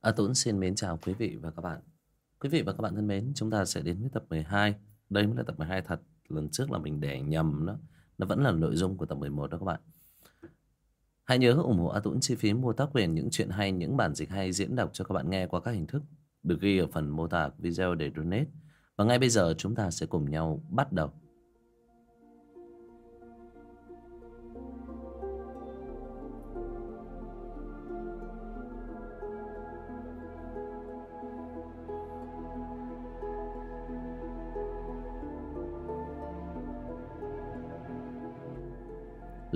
A Tuấn xin mến chào quý vị và các bạn. Quý vị và các bạn thân mến, chúng ta sẽ đến với tập 12. Đây mới là tập 12 thật. Lần trước là mình để nhầm nó. Nó vẫn là nội dung của tập 11 đó các bạn. Hãy nhớ ủng hộ A Tuấn chi phí mua tác quyền những chuyện hay, những bản dịch hay diễn đọc cho các bạn nghe qua các hình thức được ghi ở phần mô tả video để donate. Và ngay bây giờ chúng ta sẽ cùng nhau bắt đầu.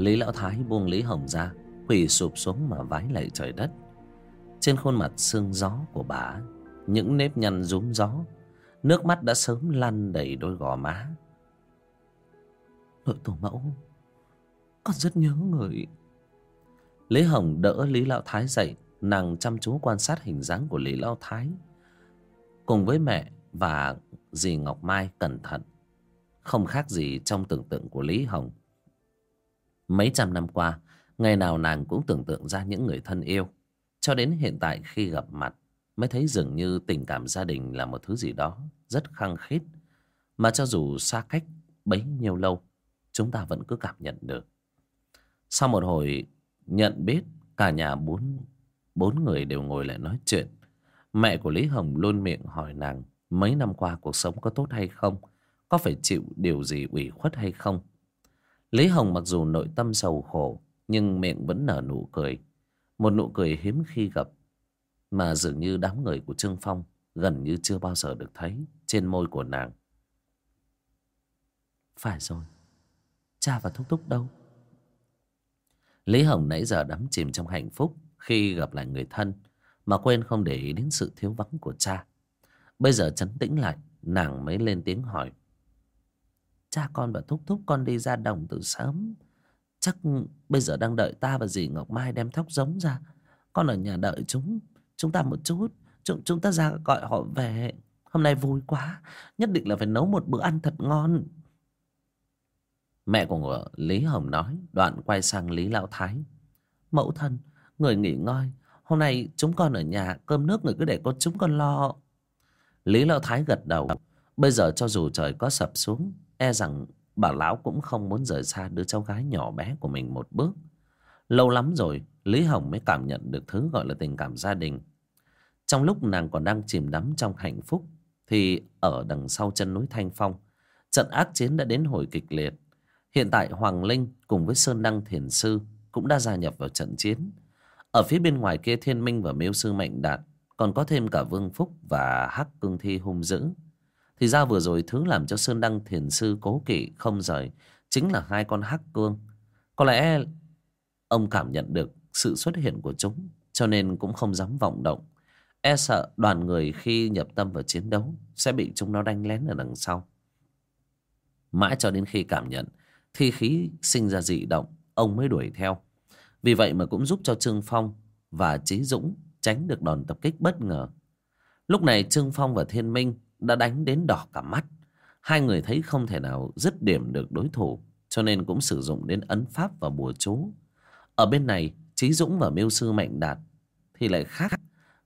Lý Lão Thái buông Lý Hồng ra, Quỳ sụp xuống mà vái lạy trời đất. Trên khuôn mặt sương gió của bà, Những nếp nhăn rúm gió, Nước mắt đã sớm lăn đầy đôi gò má. Nội tổ mẫu, Con rất nhớ người. Lý Hồng đỡ Lý Lão Thái dậy, Nàng chăm chú quan sát hình dáng của Lý Lão Thái. Cùng với mẹ và dì Ngọc Mai cẩn thận, Không khác gì trong tưởng tượng của Lý Hồng. Mấy trăm năm qua, ngày nào nàng cũng tưởng tượng ra những người thân yêu. Cho đến hiện tại khi gặp mặt, mới thấy dường như tình cảm gia đình là một thứ gì đó rất khăng khít. Mà cho dù xa cách bấy nhiêu lâu, chúng ta vẫn cứ cảm nhận được. Sau một hồi nhận biết, cả nhà bốn, bốn người đều ngồi lại nói chuyện. Mẹ của Lý Hồng luôn miệng hỏi nàng mấy năm qua cuộc sống có tốt hay không, có phải chịu điều gì ủy khuất hay không. Lý Hồng mặc dù nội tâm sầu khổ Nhưng miệng vẫn nở nụ cười. Một nụ cười hiếm khi gặp, Mà dường như đám người của Trương Phong Gần như chưa bao giờ được thấy Trên môi của nàng. Phải rồi, Cha và Thúc Thúc đâu? Lý Hồng nãy giờ đắm chìm trong hạnh phúc Khi gặp lại người thân, Mà quên không để ý đến sự thiếu vắng của cha. Bây giờ chấn tĩnh lại, Nàng mới lên tiếng hỏi. Cha con và thúc thúc con đi ra đồng từ sớm. Chắc bây giờ đang đợi ta và dì Ngọc Mai đem thóc giống ra. Con ở nhà đợi chúng. Chúng ta một chút. Chúng, chúng ta ra gọi họ về. Hôm nay vui quá. Nhất định là phải nấu một bữa ăn thật ngon. Mẹ của Lý Hồng nói Đoạn quay sang Lý Lão Thái. Mẫu thân Người nghỉ ngơi. Hôm nay chúng con ở nhà Cơm nước người cứ để con chúng con lo. Lý Lão Thái gật đầu. Bây giờ cho dù trời có sập xuống E rằng bà lão cũng không muốn rời xa đứa cháu gái nhỏ bé của mình một bước. Lâu lắm rồi, Lý Hồng mới cảm nhận được thứ gọi là tình cảm gia đình. Trong lúc nàng còn đang chìm đắm trong hạnh phúc, Thì ở đằng sau chân núi Thanh Phong, Trận ác chiến đã đến hồi kịch liệt. Hiện tại Hoàng Linh cùng với Sơn Đăng Thiền Sư Cũng đã gia nhập vào trận chiến. Ở phía bên ngoài kia Thiên Minh và Miêu Sư Mạnh Đạt Còn có thêm cả Vương Phúc và Hắc Cương Thi hung dữ thì ra vừa rồi thứ làm cho Sơn Đăng Thiền Sư cố kỵ không rời Chính là hai con hắc cương. Có lẽ ông cảm nhận được sự xuất hiện của chúng, Cho nên cũng không dám vọng động. E sợ đoàn người khi nhập tâm vào chiến đấu Sẽ bị chúng nó đánh lén ở đằng sau. Mãi cho đến khi cảm nhận, Thi khí sinh ra dị động, Ông mới đuổi theo. Vì vậy mà cũng giúp cho Trương Phong Và Trí Dũng tránh được đòn tập kích bất ngờ. Lúc này Trương Phong và Thiên Minh đã đánh đến đỏ cả mắt. Hai người thấy không thể nào dứt điểm được đối thủ, cho nên cũng sử dụng đến ấn pháp và bùa chú. Ở bên này trí dũng và miêu sư mạnh đạt thì lại khác.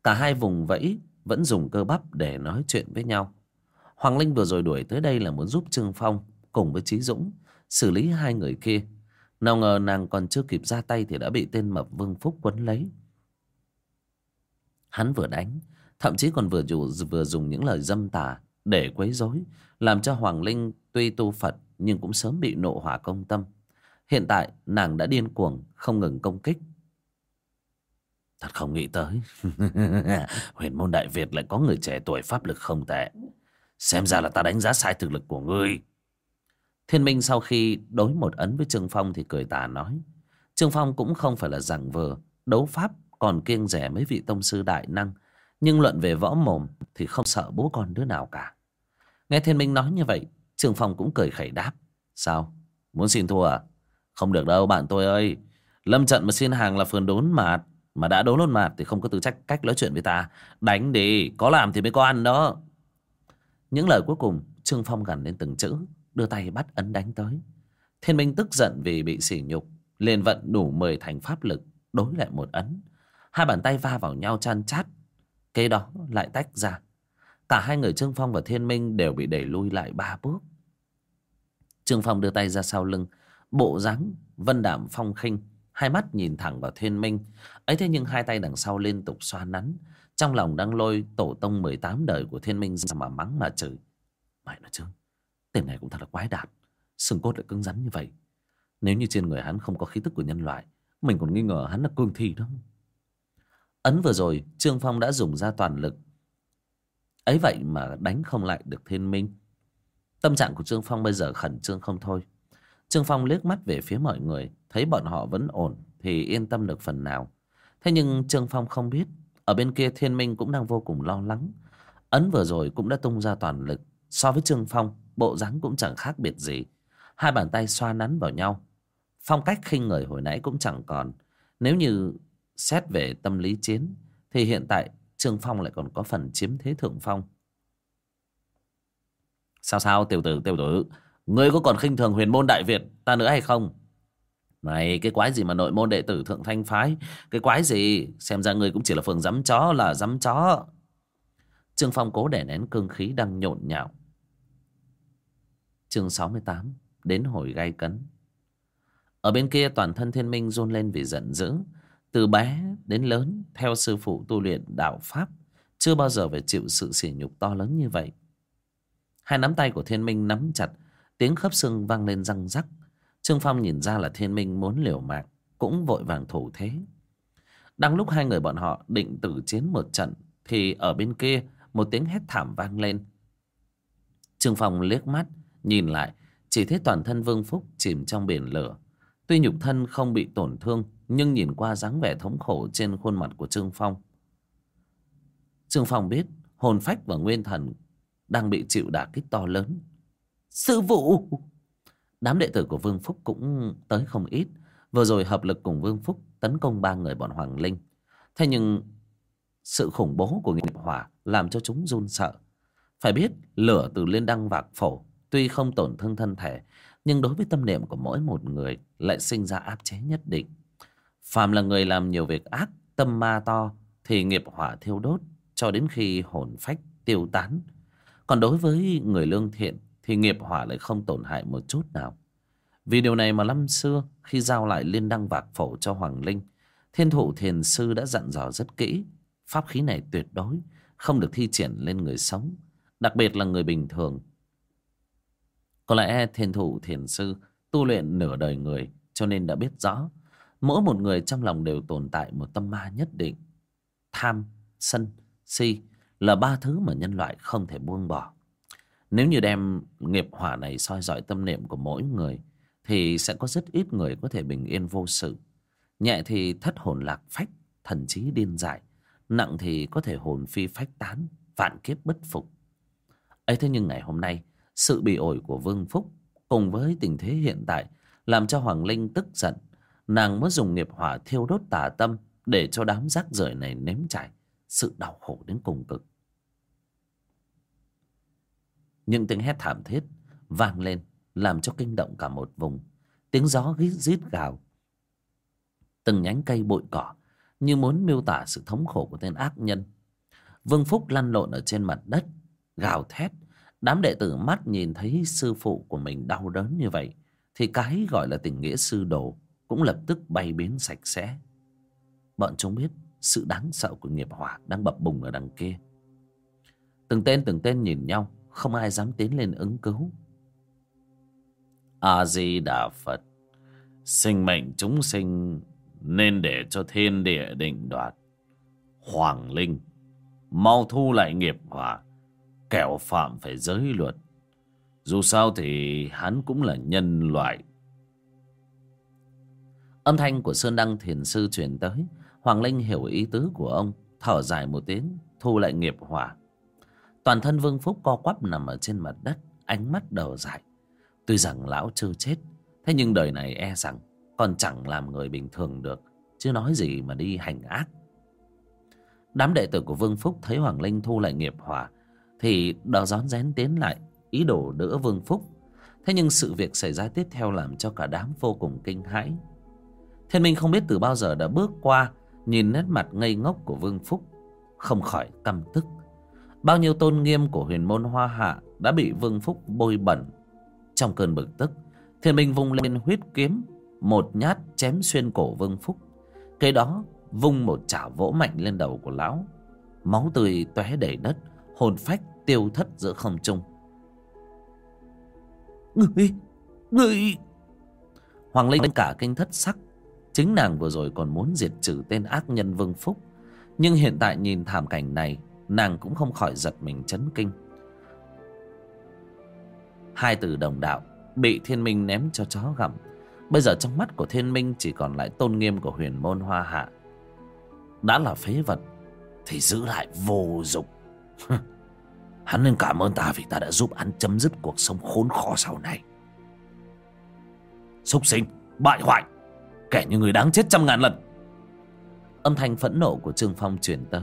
Cả hai vùng vẫy vẫn dùng cơ bắp để nói chuyện với nhau. Hoàng linh vừa rồi đuổi tới đây là muốn giúp trương phong cùng với trí dũng xử lý hai người kia. Nào ngờ nàng còn chưa kịp ra tay thì đã bị tên mập vương phúc quấn lấy. Hắn vừa đánh thậm chí còn vừa dù, vừa dùng những lời dâm tà để quấy rối, làm cho hoàng linh tuy tu phật nhưng cũng sớm bị nộ hỏa công tâm. Hiện tại, nàng đã điên cuồng, không ngừng công kích. Thật không nghĩ tới. Huyền môn đại việt lại có người trẻ tuổi pháp lực không tệ. Xem ra là ta đánh giá sai thực lực của ngươi. Thiên minh sau khi đối một ấn với trương phong thì cười tà nói, trương phong cũng không phải là giảng vừa đấu pháp còn kiêng rẻ mấy vị tông sư đại năng nhưng luận về võ mồm thì không sợ bố con đứa nào cả. Nghe thiên minh nói như vậy trường phong cũng cười khẩy đáp. Sao? Muốn xin thua à? Không được đâu bạn tôi ơi. Lâm trận mà xin hàng là phường đốn mạt. Mà đã đốn luôn mạt thì không có tư trách cách nói chuyện với ta. Đánh đi, có làm thì mới có ăn đó. Những lời cuối cùng, trương phong gằn lên từng chữ, đưa tay bắt ấn đánh tới. Thiên minh tức giận vì bị sỉ nhục, liền vận đủ mười thành pháp lực, đối lại một ấn. Hai bàn tay va vào nhau chan chát Kế đó lại tách ra. Cả hai người Trương Phong và Thiên Minh đều bị đẩy lui lại ba bước. Trương Phong đưa tay ra sau lưng, Bộ dáng vân đạm phong khinh, Hai mắt nhìn thẳng vào Thiên Minh. Ấy thế nhưng hai tay đằng sau liên tục xoa nắn, Trong lòng đang lôi tổ tông 18 đời của Thiên Minh ra mà mắng mà chửi. Mày nói chứ, Tên này cũng thật là quái đản, Xương cốt lại cứng rắn như vậy. Nếu như trên người hắn không có khí tức của nhân loại, Mình còn nghi ngờ hắn là cương thi đó. Ấn vừa rồi, Trương Phong đã dùng ra toàn lực. Ấy vậy mà đánh không lại được thiên minh. Tâm trạng của trương phong bây giờ khẩn trương không thôi. Trương phong liếc mắt về phía mọi người, thấy bọn họ vẫn ổn thì yên tâm được phần nào. Thế nhưng trương phong không biết, ở bên kia thiên minh cũng đang vô cùng lo lắng. Ấn vừa rồi cũng đã tung ra toàn lực, so với trương phong, bộ dáng cũng chẳng khác biệt gì. Hai bàn tay xoa nắn vào nhau. Phong cách khinh người hồi nãy cũng chẳng còn. Nếu như xét về tâm lý chiến, thì hiện tại Trương Phong lại còn có phần chiếm thế thượng phong. Sao sao, tiểu tử tiểu tử, Ngươi có còn khinh thường huyền môn Đại Việt ta nữa hay không? Này cái quái gì mà nội môn đệ tử thượng thanh phái? Cái quái gì? Xem ra ngươi cũng chỉ là phường dám chó là dám chó. Trương Phong cố đè nén cương khí đang nhộn nhạo. Chương 68 Đến hồi gai cấn. Ở bên kia toàn thân thiên minh run lên vì giận dữ từ bé đến lớn, theo sư phụ tu luyện đạo Pháp, chưa bao giờ phải chịu sự sỉ nhục to lớn như vậy. Hai nắm tay của thiên minh nắm chặt, tiếng khớp xương vang lên răng rắc. Trương Phong nhìn ra là thiên minh muốn liều mạng, cũng vội vàng thủ thế. Đang lúc hai người bọn họ định tử chiến một trận, thì ở bên kia, một tiếng hét thảm vang lên. Trương Phong liếc mắt, nhìn lại, chỉ thấy toàn thân Vương Phúc chìm trong biển lửa. Tuy nhục thân không bị tổn thương nhưng nhìn qua dáng vẻ thống khổ trên khuôn mặt của Trương Phong. Trương Phong biết hồn phách và nguyên thần đang bị chịu đả kích to lớn. Sư phụ! Đám đệ tử của vương phúc cũng tới không ít. Vừa rồi hợp lực cùng vương phúc tấn công ba người bọn hoàng linh. Thế nhưng sự khủng bố của nghiệp hỏa làm cho chúng run sợ. Phải biết, lửa từ liên đăng vạc phổ tuy không tổn thương thân thể, nhưng đối với tâm niệm của mỗi một người lại sinh ra áp chế nhất định phàm là người làm nhiều việc ác, tâm ma to, thì nghiệp hỏa thiêu đốt cho đến khi hồn phách tiêu tán. Còn đối với người lương thiện, thì nghiệp hỏa lại không tổn hại một chút nào. Vì điều này mà năm xưa, khi giao lại liên đăng vạc phổ cho hoàng linh, thiên thụ thiền sư đã dặn dò rất kỹ. Pháp khí này tuyệt đối không được thi triển lên người sống, đặc biệt là người bình thường. Có lẽ thiên thụ thiền sư tu luyện nửa đời người, cho nên đã biết rõ mỗi một người trong lòng đều tồn tại một tâm ma nhất định. Tham, sân, si là ba thứ mà nhân loại không thể buông bỏ. Nếu như đem nghiệp hỏa này soi dọi tâm niệm của mỗi người, thì sẽ có rất ít người có thể bình yên vô sự. Nhẹ thì thất hồn lạc phách, thần trí điên dại, nặng thì có thể hồn phi phách tán, vạn kiếp bất phục. Ấy thế nhưng ngày hôm nay, sự bị ổi của vương phúc cùng với tình thế hiện tại làm cho hoàng linh tức giận nàng mới dùng nghiệp hỏa thiêu đốt tà tâm để cho đám rác rưởi này nếm trải sự đau khổ đến cùng cực. Những tiếng hét thảm thiết vang lên, làm cho kinh động cả một vùng. Tiếng gió rít rít gào. Từng nhánh cây bụi cỏ như muốn miêu tả sự thống khổ của tên ác nhân. Vương phúc lăn lộn ở trên mặt đất, gào thét. Đám đệ tử mắt nhìn thấy sư phụ của mình đau đớn như vậy thì cái gọi là tình nghĩa sư đồ cũng lập tức bay biến sạch sẽ. Bọn chúng biết sự đáng sợ của nghiệp hỏa đang bập bùng ở đằng kia. Từng tên từng tên nhìn nhau, không ai dám tiến lên ứng cứu. A di đà phật sinh mệnh chúng sinh nên để cho thiên địa định đoạt. Hoàng linh, mau thu lại nghiệp hỏa, kẻo phạm phải giới luật. Dù sao thì hắn cũng là nhân loại Âm thanh của Sơn Đăng Thiền Sư truyền tới. Hoàng Linh hiểu ý tứ của ông, Thở dài một tiếng, Thu lại nghiệp hỏa. Toàn thân Vương Phúc co quắp nằm ở trên mặt đất, Ánh mắt đờ dại Tuy rằng lão chưa chết, Thế nhưng đời này e rằng Còn chẳng làm người bình thường được, Chứ nói gì mà đi hành ác. Đám đệ tử của Vương Phúc Thấy Hoàng Linh thu lại nghiệp hỏa, Thì đò rón rén tiến lại, Ý đồ đỡ Vương Phúc. Thế nhưng sự việc xảy ra tiếp theo Làm cho cả đám vô cùng kinh hãi. Thiên Minh không biết từ bao giờ đã bước qua, Nhìn nét mặt ngây ngốc của Vương Phúc, không khỏi căm tức. Bao nhiêu tôn nghiêm của huyền môn hoa hạ đã bị vương phúc bôi bẩn. Trong cơn bực tức, thiên minh vung lên huyết kiếm, một nhát chém xuyên cổ vương phúc. Kế đó, vung một chảo vỗ mạnh lên đầu của lão. Máu tươi tóe đầy đất, hồn phách tiêu thất giữa không trung. Người người hoàng linh cả kinh thất sắc chính nàng vừa rồi còn muốn diệt trừ tên ác nhân vương phúc. Nhưng hiện tại nhìn thảm cảnh này, nàng cũng không khỏi giật mình chấn kinh. Hai từ đồng đạo bị thiên minh ném cho chó gặm. Bây giờ trong mắt của thiên minh chỉ còn lại tôn nghiêm của huyền môn hoa hạ. Đã là phế vật, thì giữ lại vô dụng. Hắn nên cảm ơn ta vì ta đã giúp hắn chấm dứt cuộc sống khốn khó sau này. Súc sinh, bại hoại! Kẻ như người đáng chết trăm ngàn lần. Âm thanh phẫn nộ của trương phong truyền tới.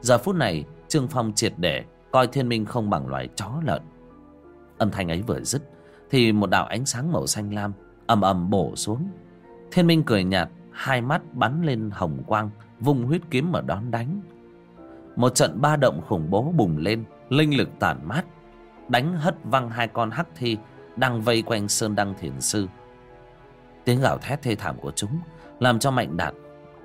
Giờ phút này, trương phong triệt để, coi thiên minh không bằng loài chó lợn. Âm thanh ấy vừa dứt, thì một đạo ánh sáng màu xanh lam ầm ầm bổ xuống. Thiên minh cười nhạt, hai mắt bắn lên hồng quang, vung huyết kiếm mà đón đánh. Một trận ba động khủng bố bùng lên, linh lực tản mát, đánh hất văng hai con hắc thi đang vây quanh sơn đăng thiền sư tiếng gào thét thê thảm của chúng, làm cho mạnh đạt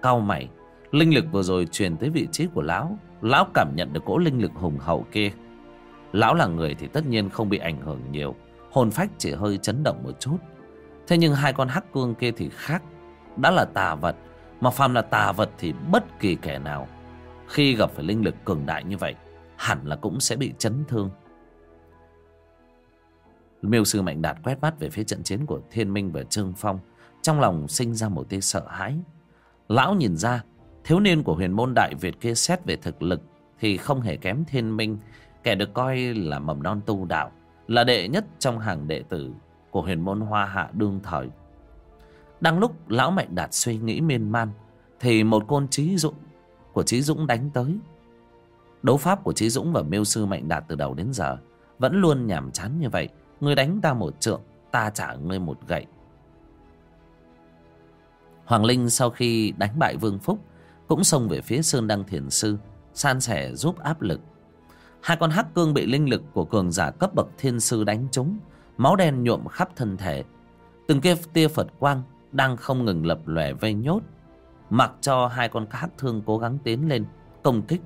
cau mày. Linh lực vừa rồi truyền tới vị trí của lão lão cảm nhận được cỗ linh lực hùng hậu kia. Lão là người thì tất nhiên không bị ảnh hưởng nhiều, hồn phách chỉ hơi chấn động một chút. Thế nhưng hai con hắc cương kia thì khác, đã là tà vật, mà phàm là tà vật thì bất kỳ kẻ nào, khi gặp phải linh lực cường đại như vậy, hẳn là cũng sẽ bị chấn thương miêu sư mạnh đạt quét mắt về phía trận chiến của thiên minh và trương phong. Trong lòng sinh ra một tia sợ hãi. Lão nhìn ra, thiếu niên của huyền môn đại việt kia xét về thực lực thì không hề kém thiên minh. Kẻ được coi là mầm non tu đạo, là đệ nhất trong hàng đệ tử của huyền môn hoa hạ đương thời. Đang lúc lão mạnh đạt suy nghĩ miên man, thì một côn trí dũng của trí dũng đánh tới. Đấu pháp của trí dũng và miêu sư mạnh đạt từ đầu đến giờ vẫn luôn nhàm chán như vậy ngươi đánh ta một trượng, ta trả ngươi một gậy. Hoàng linh sau khi đánh bại vương phúc, cũng xông về phía sơn đăng thiền sư, san sẻ giúp áp lực. Hai con hắc cương bị linh lực của cường giả cấp bậc thiên sư đánh trúng, máu đen nhuộm khắp thân thể. Từng kia tia phật quang đang không ngừng lập lòe vây nhốt, mặc cho hai con hắc thương cố gắng tiến lên, công kích.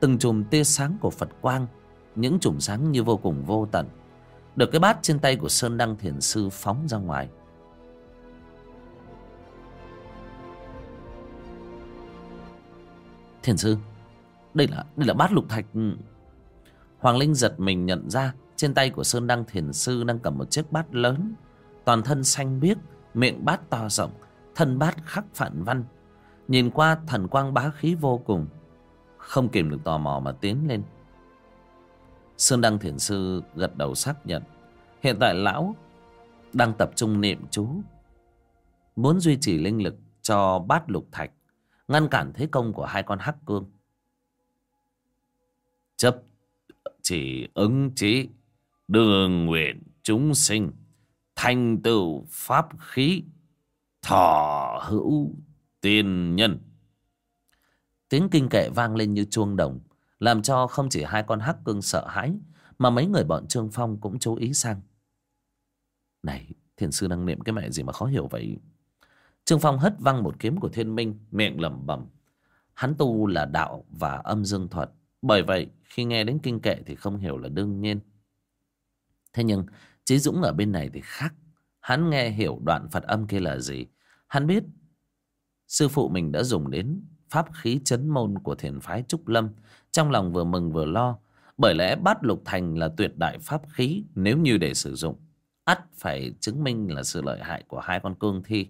Từng chùm tia sáng của phật quang, những chùm sáng như vô cùng vô tận được cái bát trên tay của sơn đăng thiền sư phóng ra ngoài. Thiền sư, đây là đây là bát lục thạch. Hoàng linh giật mình nhận ra trên tay của sơn đăng thiền sư đang cầm một chiếc bát lớn. Toàn thân xanh biếc, miệng bát to rộng, thân bát khắc phản văn. Nhìn qua thần quang bá khí vô cùng. Không kìm được tò mò mà tiến lên sơn đăng thiền sư gật đầu xác nhận. Hiện tại lão đang tập trung niệm chú muốn duy trì linh lực cho bát lục thạch ngăn cản thế công của hai con hắc cương. Chấp chỉ ứng trí, đường nguyện chúng sinh thành tựu pháp khí thọ hữu tiên nhân. Tiếng kinh kệ vang lên như chuông đồng làm cho không chỉ hai con hắc cương sợ hãi, mà mấy người bọn trương phong cũng chú ý sang. Này, thiền sư đang niệm cái mẹ gì mà khó hiểu vậy? Trương phong hất văng một kiếm của thiên minh, miệng lẩm bẩm. Hắn tu là đạo và âm dương thuật, bởi vậy khi nghe đến kinh kệ thì không hiểu là đương nhiên. Thế nhưng trí dũng ở bên này thì khác. Hắn nghe hiểu đoạn phật âm kia là gì? Hắn biết sư phụ mình đã dùng đến pháp khí chấn môn của thiền phái trúc lâm, trong lòng vừa mừng vừa lo, bởi lẽ bát lục thành là tuyệt đại pháp khí nếu như để sử dụng. Ắt phải chứng minh là sự lợi hại của hai con cương thi.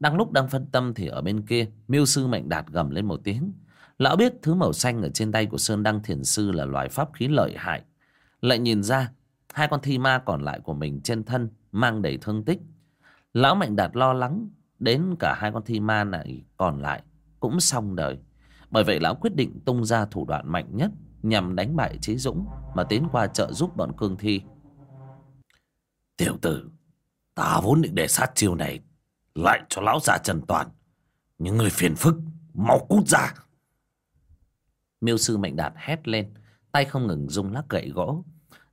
Đang lúc đang phân tâm thì ở bên kia, miêu sư mạnh đạt gầm lên một tiếng. Lão biết thứ màu xanh ở trên tay của sơn đăng thiền sư là loài pháp khí lợi hại. Lại nhìn ra, hai con thi ma còn lại của mình trên thân mang đầy thương tích. Lão mạnh đạt lo lắng đến cả hai con thi ma này còn lại cũng xong đời. Bởi vậy lão quyết định tung ra thủ đoạn mạnh nhất nhằm đánh bại trí dũng mà tiến qua trợ giúp bọn cương thi. Tiểu tử ta vốn định để sát chiêu này lại cho lão già trần toàn. Những người phiền phức mau cút ra. Miêu sư mạnh đạt hét lên tay không ngừng rung lắc gậy gỗ.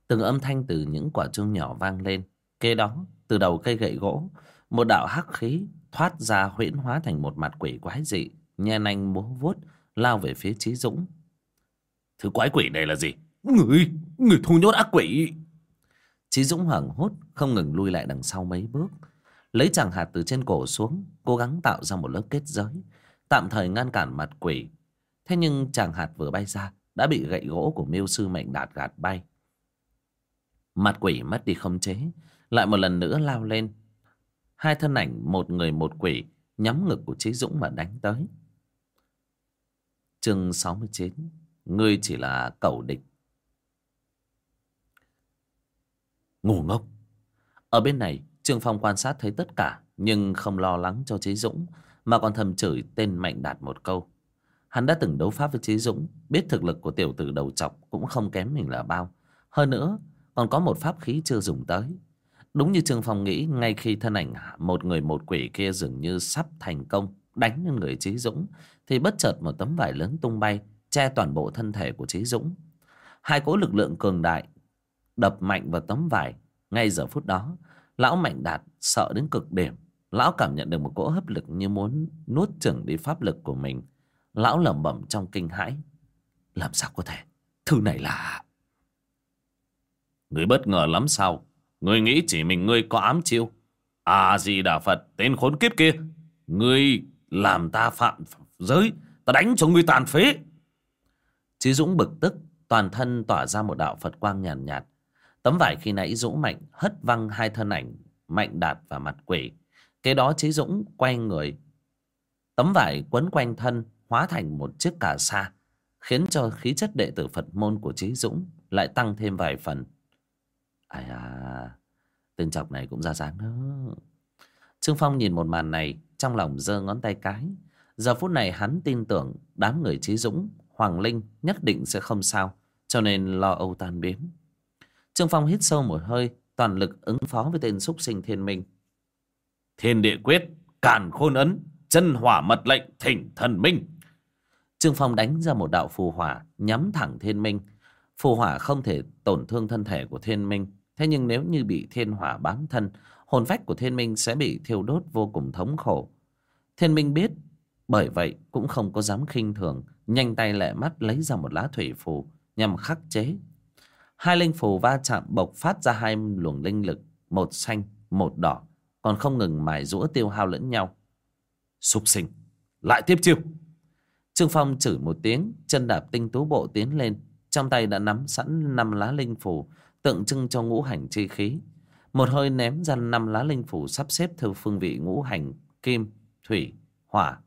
Từng âm thanh từ những quả chuông nhỏ vang lên. Kế đó từ đầu cây gậy gỗ một đạo hắc khí thoát ra huyễn hóa thành một mặt quỷ quái dị nhe nanh múa vuốt, lao về phía Chí dũng. Thứ quái quỷ này là gì? Người người thu nhốt ác quỷ. Chí dũng hoảng hốt, không ngừng lui lại đằng sau mấy bước. Lấy chàng hạt từ trên cổ xuống, cố gắng tạo ra một lớp kết giới. Tạm thời ngăn cản mặt quỷ. Thế nhưng chàng hạt vừa bay ra, đã bị gậy gỗ của miêu sư mệnh đạt gạt bay. Mặt quỷ mất đi khống chế, lại một lần nữa lao lên. Hai thân ảnh, một người một quỷ, nhắm ngực của Chí dũng mà đánh tới chương sáu mươi chín, ngươi chỉ là cẩu địch. Ngủ ngốc. Ở bên này, trương phong quan sát thấy tất cả, nhưng không lo lắng cho chế dũng, mà còn thầm chửi tên mạnh đạt một câu. Hắn đã từng đấu pháp với chế dũng, biết thực lực của tiểu tử đầu chọc cũng không kém mình là bao. Hơn nữa, còn có một pháp khí chưa dùng tới. Đúng như trương phong nghĩ, ngay khi thân ảnh một người một quỷ kia dường như sắp thành công, đánh lên người chế dũng thì bất chợt một tấm vải lớn tung bay, che toàn bộ thân thể của Chí dũng. Hai cỗ lực lượng cường đại đập mạnh vào tấm vải. Ngay giờ phút đó, lão mạnh đạt sợ đến cực điểm. Lão cảm nhận được một cỗ hấp lực như muốn nuốt chửng đi pháp lực của mình. Lão lẩm bẩm trong kinh hãi, làm sao có thể? Thứ này là người bất ngờ lắm sao? Người nghĩ chỉ mình ngươi có ám chiêu? À gì đà phật, tên khốn kiếp kia! Ngươi làm ta phạm giới ta đánh cho ngươi tàn phế. Chí dũng bực tức toàn thân tỏa ra một đạo phật quang nhàn nhạt, nhạt tấm vải khi nãy dũng mạnh hất văng hai thân ảnh mạnh đạt và mặt quỷ. Kế đó chí dũng quay người. Tấm vải quấn quanh thân hóa thành một chiếc cà sa khiến cho khí chất đệ tử phật môn của chí dũng lại tăng thêm vài phần. Ai à tên chọc này cũng ra dáng đó trương phong nhìn một màn này trong lòng giơ ngón tay cái giờ phút này hắn tin tưởng đám người trí dũng hoàng linh nhất định sẽ không sao cho nên lo âu tan biến. Trương phong hít sâu một hơi toàn lực ứng phó với tên súc sinh thiên minh. Thiên địa quyết càn khôn ấn chân hỏa mật lệnh thỉnh thần minh. Trương phong đánh ra một đạo phù hỏa nhắm thẳng thiên minh. Phù hỏa không thể tổn thương thân thể của thiên minh thế nhưng nếu như bị thiên hỏa bám thân hồn phách của thiên minh sẽ bị thiêu đốt vô cùng thống khổ. Thiên minh biết bởi vậy cũng không có dám khinh thường, nhanh tay lẹ mắt lấy ra một lá thủy phù, nhằm khắc chế. Hai linh phù va chạm bộc phát ra hai luồng linh lực, một xanh, một đỏ, còn không ngừng mài rũa tiêu hao lẫn nhau. Súc sinh, lại tiếp chiêu. Trương phong chửi một tiếng, chân đạp tinh tú bộ tiến lên, trong tay đã nắm sẵn năm lá linh phù, tượng trưng cho ngũ hành chi khí. Một hơi ném ra năm lá linh phù sắp xếp theo phương vị ngũ hành, kim, thủy, hỏa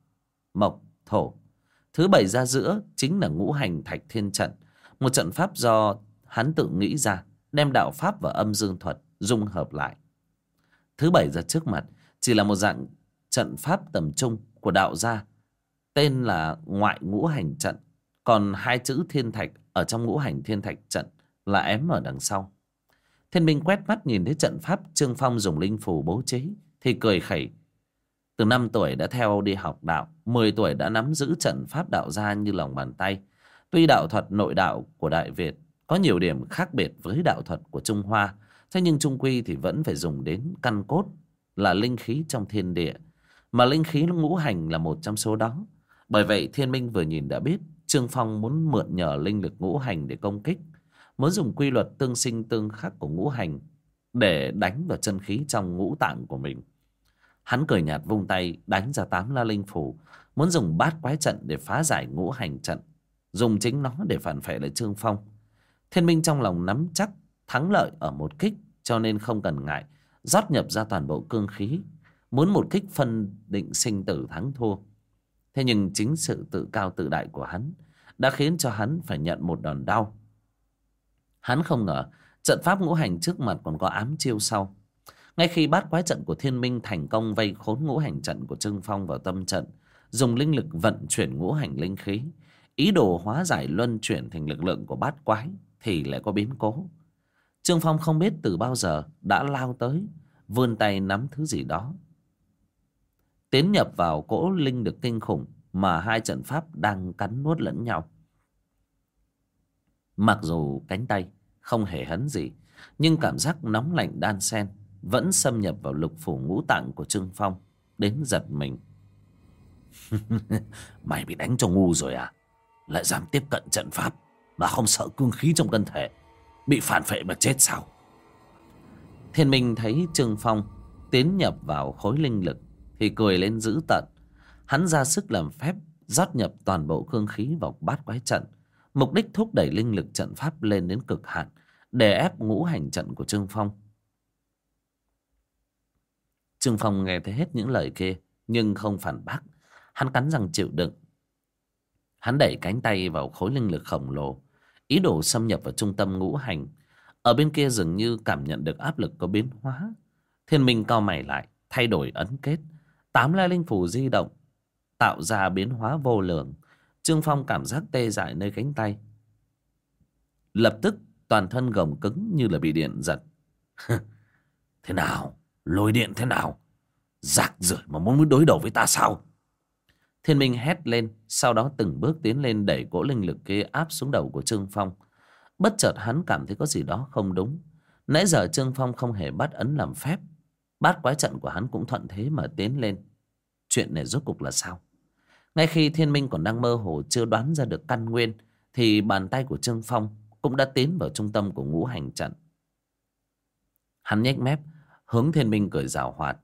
mộc thổ. Thứ bảy ra giữa chính là ngũ hành thạch thiên trận. Một trận pháp do hắn tự nghĩ ra, đem đạo pháp và âm dương thuật dung hợp lại. Thứ bảy ra trước mặt chỉ là một dạng trận pháp tầm trung của đạo gia, tên là ngoại ngũ hành trận. Còn hai chữ thiên thạch ở trong ngũ hành thiên thạch trận là ém ở đằng sau. Thiên minh quét mắt nhìn thấy trận pháp trương phong dùng linh phù bố trí thì cười khẩy từ năm tuổi đã theo đi học đạo, mười tuổi đã nắm giữ trận pháp đạo gia như lòng bàn tay. Tuy đạo thuật nội đạo của đại việt có nhiều điểm khác biệt với đạo thuật của trung hoa, thế nhưng trung quy thì vẫn phải dùng đến căn cốt là linh khí trong thiên địa, mà linh khí ngũ hành là một trong số đó. Bởi vậy, thiên minh vừa nhìn đã biết trương phong muốn mượn nhờ linh lực ngũ hành để công kích, muốn dùng quy luật tương sinh tương khắc của ngũ hành để đánh vào chân khí trong ngũ tạng của mình hắn cười nhạt vung tay, đánh ra tám la linh phủ, muốn dùng bát quái trận để phá giải ngũ hành trận, dùng chính nó để phản phệ lại trương phong. Thiên minh trong lòng nắm chắc thắng lợi ở một kích, cho nên không cần ngại, rót nhập ra toàn bộ cương khí, muốn một kích phân định sinh tử thắng thua. Thế nhưng chính sự tự cao tự đại của hắn đã khiến cho hắn phải nhận một đòn đau. Hắn không ngờ trận pháp ngũ hành trước mặt còn có ám chiêu sau. Ngay khi bát quái trận của thiên minh thành công vây khốn ngũ hành trận của Trương Phong vào tâm trận, dùng linh lực vận chuyển ngũ hành linh khí, ý đồ hóa giải luân chuyển thành lực lượng của bát quái thì lại có biến cố. Trương Phong không biết từ bao giờ đã lao tới, vươn tay nắm thứ gì đó. Tiến nhập vào cỗ linh lực kinh khủng mà hai trận pháp đang cắn nuốt lẫn nhau. Mặc dù cánh tay không hề hấn gì Nhưng cảm giác nóng lạnh đan sen vẫn xâm nhập vào lục phủ ngũ tạng của Trương Phong, Đến giật mình. Mày bị đánh cho ngu rồi à? Lại dám tiếp cận trận pháp Mà không sợ cương khí trong cơ thể, Bị phản phệ mà chết sao? Thiên Minh thấy Trương Phong Tiến nhập vào khối linh lực Thì cười lên dữ tận Hắn ra sức làm phép, rót nhập toàn bộ cương khí vào bát quái trận. Mục đích thúc đẩy linh lực trận pháp lên đến cực hạn, để ép ngũ hành trận của trương phong trương phong nghe thấy hết những lời kia, nhưng không phản bác. Hắn cắn răng chịu đựng. Hắn đẩy cánh tay vào khối linh lực khổng lồ. Ý đồ xâm nhập vào trung tâm ngũ hành. Ở bên kia dường như cảm nhận được áp lực có biến hóa. Thiên minh cao mày lại, thay đổi ấn kết. Tám la linh phù di động, tạo ra biến hóa vô lượng trương phong cảm giác tê dại nơi cánh tay. Lập tức toàn thân gồng cứng như là bị điện giật. Thế nào? Lôi điện thế nào? Giặc rưởi mà muốn đối đầu với ta sao? Thiên minh hét lên, sau đó từng bước tiến lên đẩy cỗ linh lực kia áp xuống đầu của trương phong. Bất chợt hắn cảm thấy có gì đó không đúng. Nãy giờ trương phong không hề bắt ấn làm phép. Bát quái trận của hắn cũng thuận thế mà tiến lên. Chuyện này rốt cục là sao? Ngay khi thiên minh còn đang mơ hồ chưa đoán ra được căn nguyên, thì bàn tay của trương phong cũng đã tiến vào trung tâm của ngũ hành trận. Hắn nhếch mép hướng thiên minh cười rào hoạt.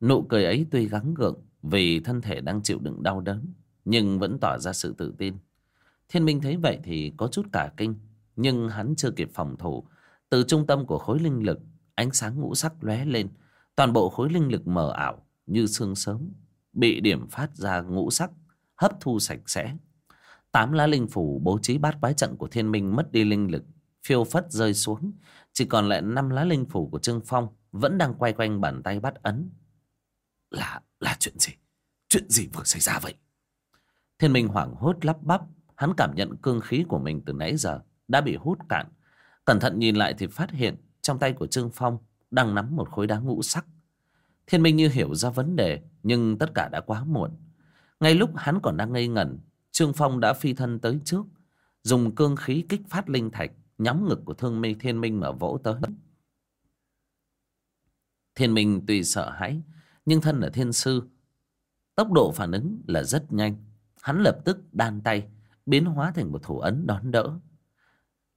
Nụ cười ấy tuy gắng gượng vì thân thể đang chịu đựng đau đớn, nhưng vẫn tỏ ra sự tự tin. Thiên minh thấy vậy thì có chút cả kinh, nhưng hắn chưa kịp phòng thủ. Từ trung tâm của khối linh lực, ánh sáng ngũ sắc lóe lên. Toàn bộ khối linh lực mờ ảo, như sương sớm, bị điểm phát ra ngũ sắc, hấp thu sạch sẽ. Tám lá linh phủ bố trí bát quái trận của thiên minh mất đi linh lực, phiêu phất rơi xuống. Chỉ còn lại năm lá linh phủ của trương phong vẫn đang quay quanh bàn tay bắt ấn. Là là chuyện gì? Chuyện gì vừa xảy ra vậy? Thiên minh hoảng hốt lắp bắp. Hắn cảm nhận cương khí của mình từ nãy giờ đã bị hút cạn. Cẩn thận nhìn lại thì phát hiện trong tay của trương phong đang nắm một khối đá ngũ sắc. Thiên minh như hiểu ra vấn đề, nhưng tất cả đã quá muộn. Ngay lúc hắn còn đang ngây ngẩn, trương phong đã phi thân tới trước, dùng cương khí kích phát linh thạch nhắm ngực của thương minh thiên minh mà vỗ tới thiên minh tuy sợ hãi, nhưng thân là thiên sư, tốc độ phản ứng là rất nhanh. Hắn lập tức đan tay, biến hóa thành một thủ ấn đón đỡ.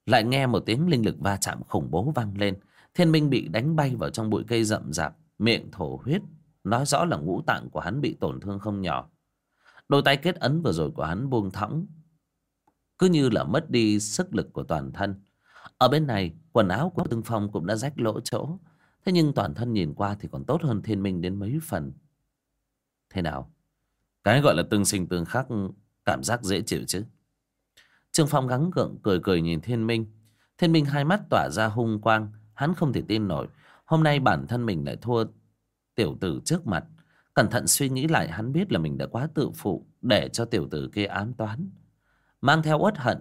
Lại nghe một tiếng linh lực va chạm khủng bố vang lên. Thiên minh bị đánh bay vào trong bụi cây rậm rạp, miệng thổ huyết, nói rõ là ngũ tạng của hắn bị tổn thương không nhỏ. Đôi tay kết ấn vừa rồi của hắn buông thõng, cứ như là mất đi sức lực của toàn thân. Ở bên này, quần áo của tương phong cũng đã rách lỗ chỗ thế nhưng toàn thân nhìn qua thì còn tốt hơn thiên minh đến mấy phần. Thế nào? Cái gọi là tương sinh tương khắc cảm giác dễ chịu chứ. Trương phong gắng gượng cười cười nhìn thiên minh. Thiên minh hai mắt tỏa ra hung quang hắn không thể tin nổi. Hôm nay bản thân mình lại thua tiểu tử trước mặt. Cẩn thận suy nghĩ lại hắn biết là mình đã quá tự phụ để cho tiểu tử kia ám toán. Mang theo uất hận,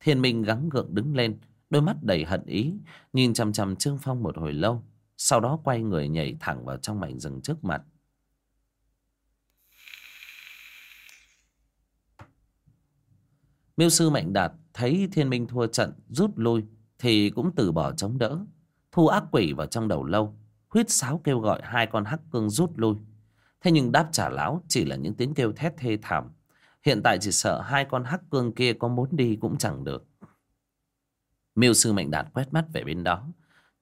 thiên minh gắng gượng đứng lên, đôi mắt đầy hận ý, nhìn chằm chằm Trương Phong một hồi lâu, sau đó quay người nhảy thẳng vào trong mảnh rừng trước mặt. Miêu sư Mạnh Đạt thấy thiên minh thua trận rút lui thì cũng từ bỏ chống đỡ, thu ác quỷ vào trong đầu lâu, huyết sáo kêu gọi hai con hắc cương rút lui. Thế nhưng đáp trả lão chỉ là những tiếng kêu thét thê thảm. Hiện tại chỉ sợ hai con hắc cương kia có muốn đi cũng chẳng được. Miêu sư Mạnh Đạt quét mắt về bên đó.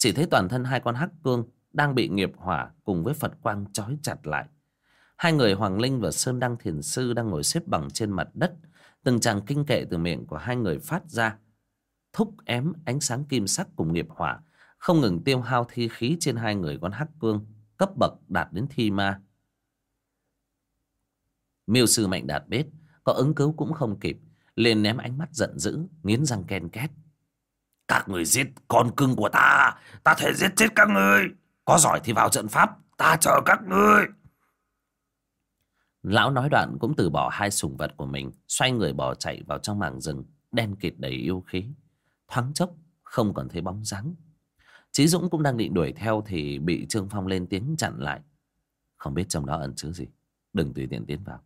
Chỉ thấy toàn thân hai con hắc cương đang bị nghiệp hỏa cùng với Phật quang trói chặt lại. Hai người Hoàng Linh và Sơn Đăng Thiền Sư đang ngồi xếp bằng trên mặt đất. Từng tràng kinh kệ từ miệng của hai người phát ra. Thúc ém ánh sáng kim sắc cùng nghiệp hỏa. Không ngừng tiêu hao thi khí trên hai người con hắc cương. Cấp bậc đạt đến thi ma. Miêu sư Mạnh Đạt biết có ứng cứu cũng không kịp, liền ném ánh mắt giận dữ, nghiến răng ken két. Các người giết con cưng của ta, ta thể giết chết các người. Có giỏi thì vào trận pháp, ta chờ các ngươi. Lão nói đoạn cũng từ bỏ hai sùng vật của mình, xoay người bỏ chạy vào trong mảng rừng, đen kịt đầy yêu khí. Thoáng chốc, không còn thấy bóng dáng. Chí Dũng cũng đang định đuổi theo thì bị Trương Phong lên tiếng chặn lại. Không biết trong đó ẩn chứa gì, đừng tùy tiện tiến vào.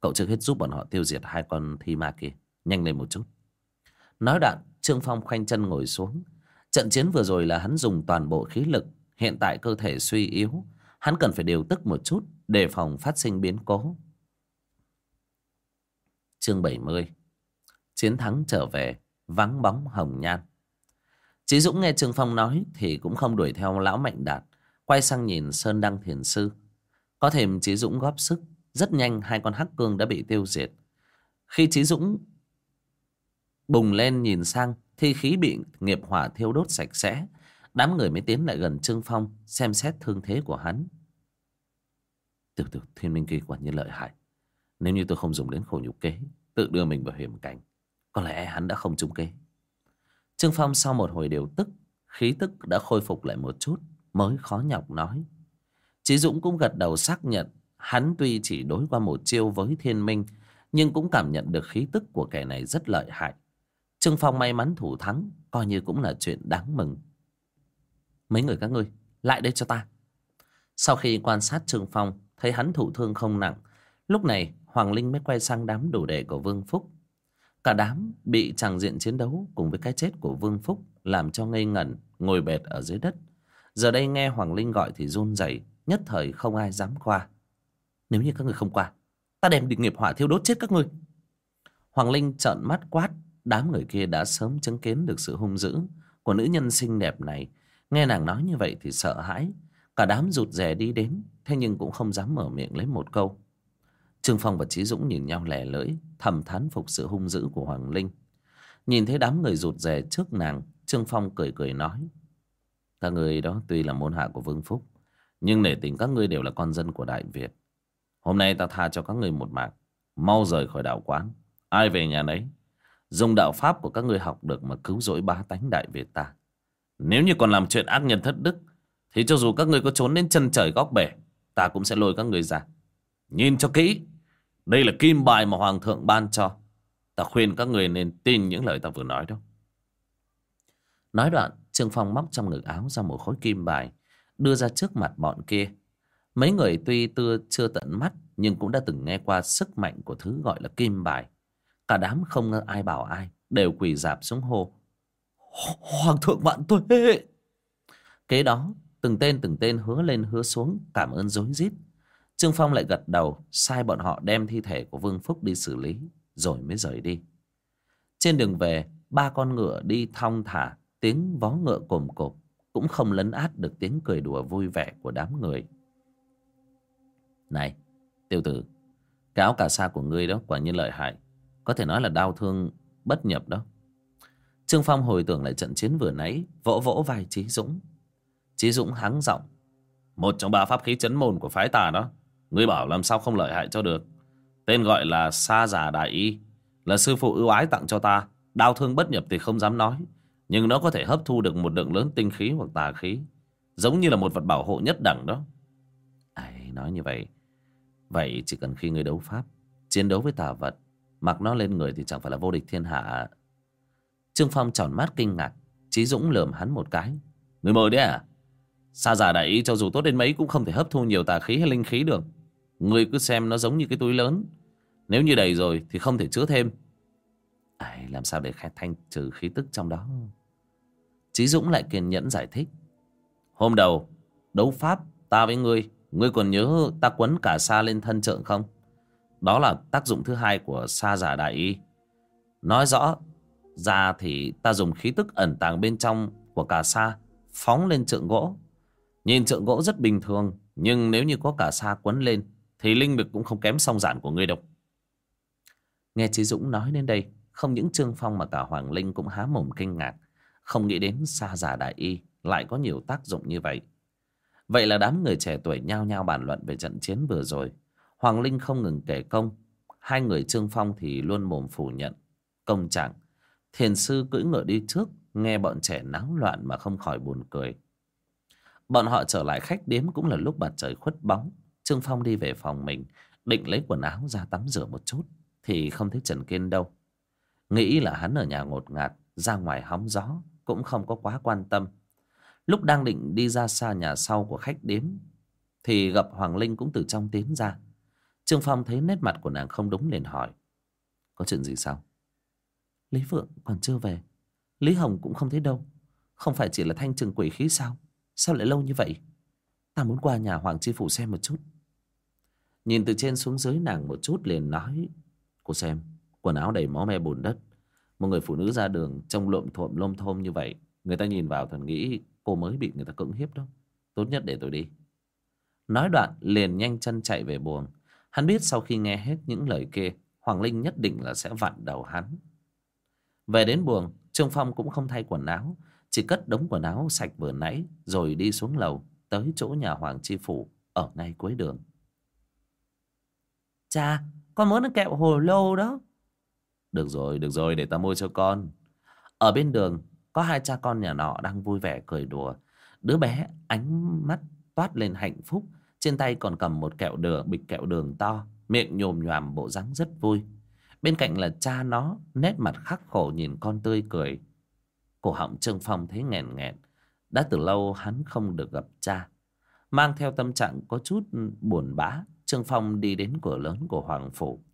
Cậu trước hết giúp bọn họ tiêu diệt hai con thi ma kia Nhanh lên một chút Nói đoạn Trương Phong khoanh chân ngồi xuống. Trận chiến vừa rồi là hắn dùng toàn bộ khí lực. Hiện tại cơ thể suy yếu. Hắn cần phải điều tức một chút đề phòng phát sinh biến cố. Chương 70 Chiến thắng trở về, vắng bóng hồng nhan. Chí Dũng nghe Trương Phong nói thì cũng không đuổi theo lão Mạnh Đạt. Quay sang nhìn Sơn Đăng Thiền Sư. Có thêm Chí Dũng góp sức. Rất nhanh hai con hắc cương đã bị tiêu diệt. Khi Chí Dũng bùng lên nhìn sang, thi khí bị nghiệp hỏa thiêu đốt sạch sẽ. Đám người mới tiến lại gần trương phong, xem xét thương thế của hắn. Tiểu tử thiên minh kỳ quả nhiên lợi hại. Nếu như tôi không dùng đến khổ nhục kế, tự đưa mình vào hiểm cảnh, có lẽ hắn đã không trúng kế. Trương phong sau một hồi điều tức, khí tức đã khôi phục lại một chút, mới khó nhọc nói. Chí Dũng cũng gật đầu xác nhận, hắn tuy chỉ đối qua một chiêu với thiên minh, nhưng cũng cảm nhận được khí tức của kẻ này rất lợi hại. Trương Phong may mắn thủ thắng, coi như cũng là chuyện đáng mừng. Mấy người các ngươi, lại đây cho ta. Sau khi quan sát Trương Phong, thấy hắn thụ thương không nặng, lúc này Hoàng Linh mới quay sang đám đồ đệ của Vương Phúc. Cả đám bị tràng diện chiến đấu cùng với cái chết của Vương Phúc làm cho ngây ngẩn, ngồi bệt ở dưới đất. Giờ đây nghe Hoàng Linh gọi thì run rẩy, nhất thời không ai dám qua. Nếu như các người không qua, ta đem định nghiệp hỏa thiêu đốt chết các ngươi. Hoàng Linh trợn mắt quát đám người kia đã sớm chứng kiến được sự hung dữ của nữ nhân xinh đẹp này. Nghe nàng nói như vậy thì sợ hãi. Cả đám rụt rè đi đến, thế nhưng cũng không dám mở miệng lấy một câu. Trương phong và trí dũng nhìn nhau lẻ lưỡi, thầm thán phục sự hung dữ của hoàng linh. Nhìn thấy đám người rụt rè trước nàng, trương phong cười cười nói, các người đó tuy là môn hạ của vương phúc, nhưng nể tình các ngươi đều là con dân của đại việt. Hôm nay ta tha cho các ngươi một mạng, mau rời khỏi đạo quán. Ai về nhà nấy dùng đạo pháp của các ngươi học được mà cứu rỗi bá tánh đại việt ta. Nếu như còn làm chuyện ác nhân thất đức, thì cho dù các ngươi có trốn đến chân trời góc bể, ta cũng sẽ lôi các ngươi ra. Nhìn cho kỹ, đây là kim bài mà hoàng thượng ban cho. Ta khuyên các người nên tin những lời ta vừa nói đâu nói đoạn, trương phong móc trong ngực áo ra một khối kim bài, đưa ra trước mặt bọn kia. Mấy người tuy tưa chưa tận mắt, nhưng cũng đã từng nghe qua sức mạnh của thứ gọi là kim bài. Cả đám không ai bảo ai, Đều quỳ dạp xuống hô, Hoàng thượng vạn tuế! Kế đó, Từng tên từng tên hứa lên hứa xuống, Cảm ơn dối rít. Trương Phong lại gật đầu, Sai bọn họ đem thi thể của Vương Phúc đi xử lý, Rồi mới rời đi. Trên đường về, Ba con ngựa đi thong thả, Tiếng vó ngựa cồm cộp Cũng không lấn át được tiếng cười đùa vui vẻ của đám người. Này Tiêu tử Cái áo cà sa của ngươi đó quả nhiên lợi hại có thể nói là đau thương bất nhập đó. Trương Phong hồi tưởng lại trận chiến vừa nãy Vỗ vỗ vai Trí Dũng. Trí Dũng hắng giọng Một trong ba pháp khí chấn môn của phái tà đó Ngươi bảo làm sao không lợi hại cho được. Tên gọi là Sa Giả Đại Y Là sư phụ ưu ái tặng cho ta Đau thương bất nhập thì không dám nói Nhưng nó có thể hấp thu được một lượng lớn tinh khí hoặc tà khí Giống như là một vật bảo hộ nhất đẳng đó. Ai, Nói như vậy? Vậy chỉ cần khi ngươi đấu pháp Chiến đấu với tà vật Mặc nó lên người thì chẳng phải là vô địch thiên hạ. Trương Phong tròn mắt kinh ngạc Chí Dũng lườm hắn một cái. Người mời đấy à? Sa giả đại ý cho dù tốt đến mấy Cũng không thể hấp thu nhiều tà khí hay linh khí được. Người cứ xem nó giống như cái túi lớn. Nếu như đầy rồi thì không thể chứa thêm. Ai, Làm sao để khai thanh trừ khí tức trong đó? Chí Dũng lại kiên nhẫn giải thích. Hôm đầu Đấu pháp ta với ngươi. Ngươi còn nhớ ta quấn cả xa lên thân trượng không? Đó là tác dụng thứ hai của sa giả đại y. Nói rõ ra thì ta dùng khí tức ẩn tàng bên trong của cả sa phóng lên trượng gỗ. Nhìn trượng gỗ rất bình thường, nhưng nếu như có cả sa quấn lên thì linh lực cũng không kém song giản của người độc Nghe Chí Dũng nói đến đây, không những Trương Phong mà cả Hoàng Linh cũng há mồm kinh ngạc. Không nghĩ đến sa giả đại y lại có nhiều tác dụng như vậy. Vậy là đám người trẻ tuổi nhao nhao bàn luận về trận chiến vừa rồi. Hoàng Linh không ngừng kể công. Hai người Trương Phong thì luôn mồm phủ nhận. Công trạng. Thiền sư cưỡi ngựa đi trước. Nghe bọn trẻ náo loạn mà không khỏi buồn cười. Bọn họ trở lại khách điếm cũng là lúc mặt trời khuất bóng. Trương Phong đi về phòng mình. Định lấy quần áo ra tắm rửa một chút. Thì không thấy Trần Kiên đâu. Nghĩ là hắn ở nhà ngột ngạt. Ra ngoài hóng gió. Cũng không có quá quan tâm. Lúc đang định đi ra xa nhà sau của khách điếm, Thì gặp Hoàng Linh cũng từ trong tiến ra Trương Phong thấy nét mặt của nàng không đúng liền hỏi. Có chuyện gì sao? Lý Phượng còn chưa về. Lý Hồng cũng không thấy đâu. Không phải chỉ là thanh trừng quỷ khí sao? Sao lại lâu như vậy? Ta muốn qua nhà Hoàng Chi Phủ xem một chút. Nhìn từ trên xuống dưới nàng một chút liền nói, Cô xem, Quần áo đầy máu me bùn đất. Một người phụ nữ ra đường Trông lộm thuộm lôm thôm như vậy, Người ta nhìn vào thần nghĩ cô mới bị người ta cưỡng hiếp đó. Tốt nhất để tôi đi. Nói đoạn liền nhanh chân chạy về buồng. Hắn biết sau khi nghe hết những lời kia Hoàng Linh nhất định là sẽ vặn đầu hắn. Về đến buồng Trương Phong cũng không thay quần áo Chỉ cất đống quần áo sạch vừa nãy Rồi đi xuống lầu Tới chỗ nhà Hoàng Chi Phủ Ở ngay cuối đường. Cha Con muốn kẹo hồ lô đó. Được rồi được rồi để ta mua cho con. Ở bên đường Có hai cha con nhà nọ đang vui vẻ cười đùa. Đứa bé ánh mắt toát lên hạnh phúc trên tay còn cầm một kẹo đường bịch kẹo đường to, miệng nhồm nhòm bộ dáng rất vui. Bên cạnh là cha nó, nét mặt khắc khổ nhìn con tươi cười. Cổ họng trương phong thấy nghẹn nghẹn. Đã từ lâu hắn không được gặp cha. Mang theo tâm trạng có chút buồn bã, trương phong đi đến cửa lớn của hoàng phủ.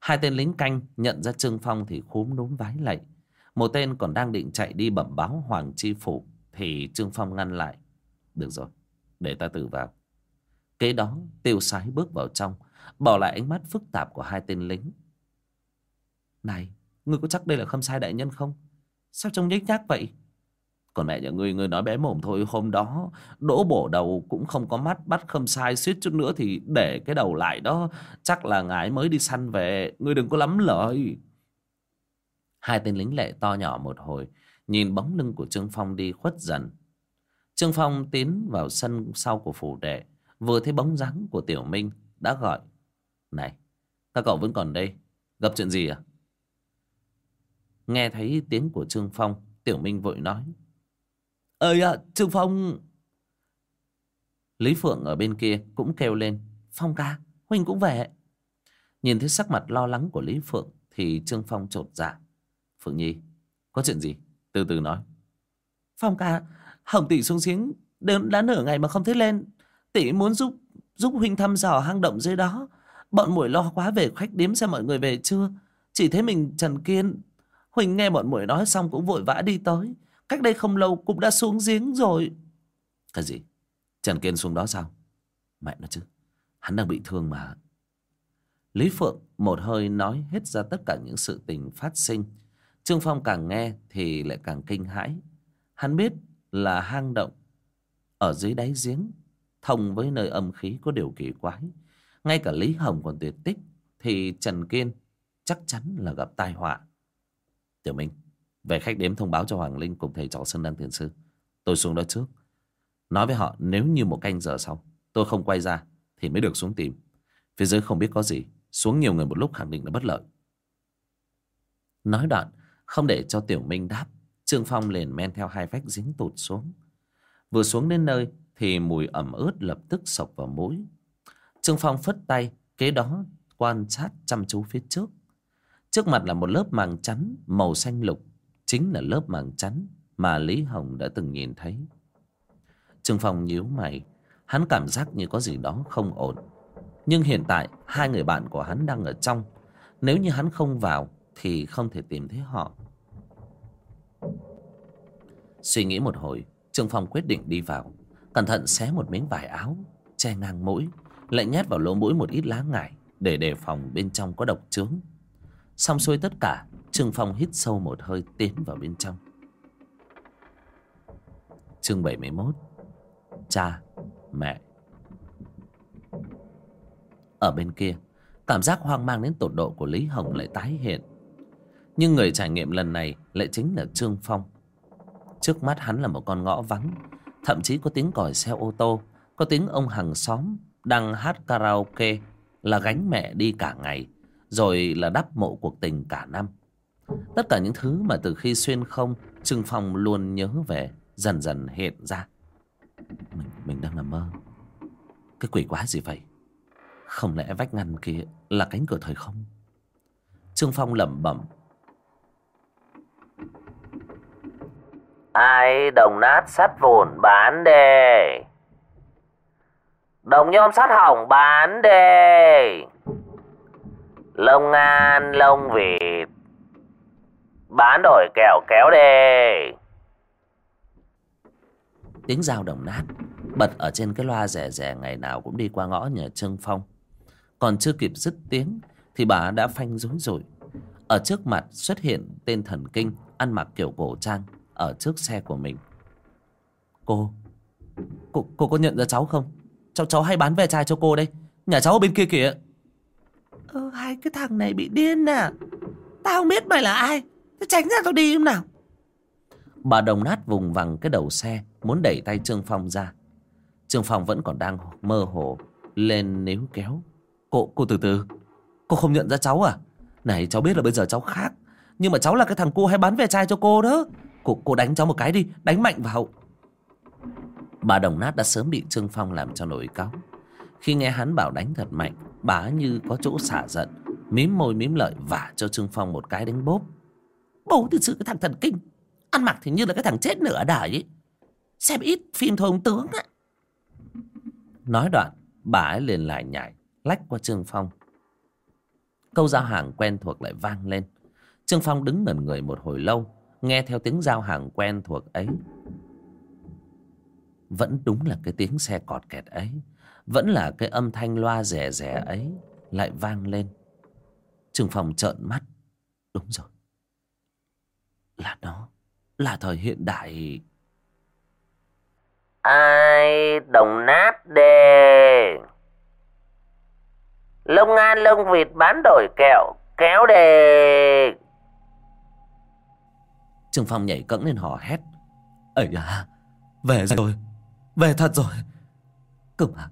Hai tên lính canh nhận ra trương phong thì khúm núm vái lạy. Một tên còn đang định chạy đi bẩm báo hoàng chi phủ, thì trương phong ngăn lại. Được rồi, để ta tự vào kế đó, tiêu sái bước vào trong, bỏ lại ánh mắt phức tạp của hai tên lính. Này, ngươi có chắc đây là khâm sai đại nhân không? Sao trông nhếch nhác vậy? Còn mẹ nhà ngươi ngươi nói bé mồm thôi, hôm đó, đỗ bổ đầu cũng không có mắt bắt khâm sai suýt chút nữa thì để cái đầu lại đó, chắc là ngài mới đi săn về, ngươi đừng có lắm lời. Hai tên lính lệ to nhỏ một hồi, nhìn bóng lưng của trương phong đi khuất dần. Trương phong tiến vào sân sau của phủ đệ vừa thấy bóng dáng của tiểu minh, đã gọi, này, các cậu vẫn còn đây, gặp chuyện gì à? Nghe thấy tiếng của trương phong, tiểu minh vội nói, ơi à trương phong. Lý phượng ở bên kia cũng kêu lên, phong ca, huynh cũng về. Nhìn thấy sắc mặt lo lắng của lý phượng thì trương phong trột dạ phượng nhi, có chuyện gì? Từ từ nói. Phong ca, hồng tỷ xuống giếng đã nửa ngày mà không thấy lên tỷ muốn giúp giúp huynh thăm dò hang động dưới đó. Bọn muội lo quá về khách điếm xem mọi người về chưa. Chỉ thấy mình trần kiên. Huynh nghe bọn muội nói xong cũng vội vã đi tới. Cách đây không lâu cũng đã xuống giếng rồi. Cái gì? Trần kiên xuống đó sao? Mẹ nó chứ. Hắn đang bị thương mà. Lý phượng một hơi nói hết ra tất cả những sự tình phát sinh. Trương phong càng nghe thì lại càng kinh hãi. Hắn biết là hang động ở dưới đáy giếng thông với nơi âm khí có điều kỳ quái. Ngay cả lý hồng còn tuyệt tích, thì trần kiên chắc chắn là gặp tai họa. Tiểu minh, về khách đếm thông báo cho hoàng linh cùng thầy trò sơn đăng thiền sư. Tôi xuống đó trước. Nói với họ, nếu như một canh giờ sau, tôi không quay ra, thì mới được xuống tìm. Phía dưới không biết có gì, xuống nhiều người một lúc khẳng định là bất lợi. Nói đoạn, không để cho tiểu minh đáp, trương phong liền men theo hai vách giếng tụt xuống. Vừa xuống đến nơi thì mùi ẩm ướt lập tức sộc vào mũi. Trương phong phất tay, kế đó, quan sát chăm chú phía trước. Trước mặt là một lớp màng chắn màu xanh lục, chính là lớp màng chắn mà lý hồng đã từng nhìn thấy. Trương phong nhíu mày, hắn cảm giác như có gì đó không ổn. Nhưng hiện tại, hai người bạn của hắn đang ở trong. Nếu như hắn không vào, thì không thể tìm thấy họ. Suy nghĩ một hồi, trương phong quyết định đi vào cẩn thận xé một miếng vải áo, che ngang mũi, lại nhét vào lỗ mũi một ít lá ngải để đề phòng bên trong có độc trướng xong xuôi tất cả, trương phong hít sâu một hơi tiến vào bên trong. Chương bảy mươi 71 cha, mẹ. Ở bên kia, cảm giác hoang mang đến tột độ của lý hồng lại tái hiện. Nhưng người trải nghiệm lần này lại chính là trương phong. Trước mắt hắn là một con ngõ vắng thậm chí có tiếng còi xe ô tô, có tiếng ông hàng xóm đang hát karaoke là gánh mẹ đi cả ngày, rồi là đắp mộ cuộc tình cả năm. Tất cả những thứ mà từ khi xuyên không, trương phong luôn nhớ về dần dần hiện ra. Mình mình đang nằm mơ. Cái quỷ quái gì vậy? Không lẽ vách ngăn kia là cánh cửa thời không? Trương phong lẩm bẩm. Ai đồng nát sắt vụn, bán đề Đồng nhôm sắt hỏng, bán đề Lông ngan, lông vịt, bán đổi kẹo, kéo đề. Tiếng dao đồng nát, bật ở trên cái loa rẻ rẻ ngày nào cũng đi qua ngõ nhà Trương Phong. Còn chưa kịp dứt tiếng, thì bà đã phanh rối rồi. Ở trước mặt xuất hiện tên thần kinh, ăn mặc kiểu cổ trang ở trước xe của mình. Cô, cô, cô có nhận ra cháu không? Cháu cháu hay bán ve chai cho cô đây. Nhà cháu ở bên kia kìa. Ờ, hai cái thằng này bị điên à. Tao không biết mày là ai. Thế tránh ra tao đi không nào. Bà đồng nát vùng vằng cái đầu xe muốn đẩy tay Trương Phong ra. Trương Phong vẫn còn đang mơ hồ lên níu kéo. Cô, cô từ từ. Cô không nhận ra cháu à? Này cháu biết là bây giờ cháu khác. Nhưng mà cháu là cái thằng cô hay bán ve chai cho cô đó. Cô, cô đánh cháu một cái đi, đánh mạnh vào. Bà đồng nát đã sớm bị Trương Phong làm cho nổi cáu. Khi nghe hắn bảo đánh thật mạnh, bà như có chỗ xả giận, mím môi mím lợi vả cho Trương Phong một cái đánh bốp. Bố thực sự cái thằng thần kinh. Ăn mặc thì như là cái thằng chết nửa đời ấy. Xem ít phim thôi ông tướng á. Nói đoạn, bà ấy liền lại nhảy, lách qua Trương Phong. Câu giao hàng quen thuộc lại vang lên. Trương Phong đứng ngẩn người một hồi lâu, nghe theo tiếng giao hàng quen thuộc ấy. Vẫn đúng là cái tiếng xe cọt kẹt ấy, vẫn là cái âm thanh loa rẻ rẻ ấy lại vang lên. trường phòng trợn mắt. Đúng rồi. Là nó, là thời hiện đại... Ai đồng nát đề. Lông An lông vịt bán đổi kẹo kéo đề. Trương Phong nhảy cẫng lên hò hét. Ấy à, về rồi, về thật rồi. Cơ mà,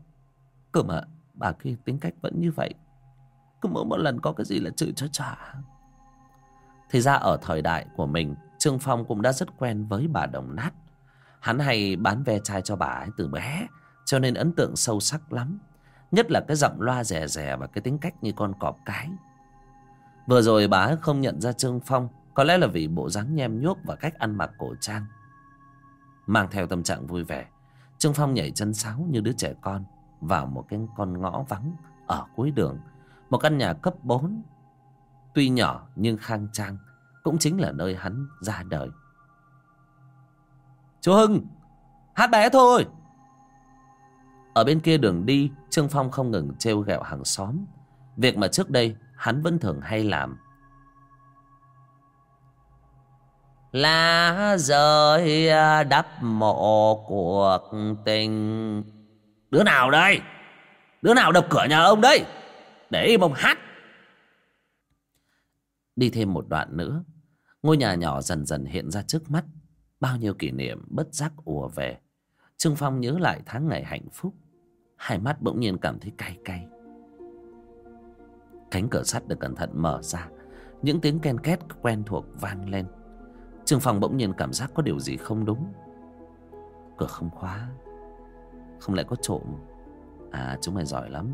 cơ mà, bà kia tính cách vẫn như vậy. Cứ mỗi một lần có cái gì là chửi cho trả. Thì ra ở thời đại của mình, Trương Phong cũng đã rất quen với bà Đồng Nát. Hắn hay bán ve chai cho bà ấy từ bé, cho nên ấn tượng sâu sắc lắm. Nhất là cái giọng loa rè rè và cái tính cách như con cọp cái. Vừa rồi bà ấy không nhận ra Trương Phong, có lẽ là vì bộ dáng nhem nhuốc và cách ăn mặc cổ trang. Mang theo tâm trạng vui vẻ, Trương Phong nhảy chân sáo như đứa trẻ con vào một cái con ngõ vắng ở cuối đường. Một căn nhà cấp 4, tuy nhỏ nhưng khang trang, cũng chính là nơi hắn ra đời. Chú Hưng, hát bé thôi. Ở bên kia đường đi, Trương Phong không ngừng trêu ghẹo hàng xóm. Việc mà trước đây hắn vẫn thường hay làm. Lá rơi à, đắp mộ cuộc tình. Đứa nào đây? Đứa nào đập cửa nhà ông đây? Để im ông hát. Đi thêm một đoạn nữa, ngôi nhà nhỏ dần dần hiện ra trước mắt. Bao nhiêu kỷ niệm bất giác ùa về. Trương Phong nhớ lại tháng ngày hạnh phúc. Hai mắt bỗng nhiên cảm thấy cay cay. Cánh cửa sắt được cẩn thận mở ra. Những tiếng ken két quen thuộc vang lên. Trương Phong bỗng nhiên cảm giác có điều gì không đúng. Cửa không khóa. Không lẽ có trộm. À chúng mày giỏi lắm.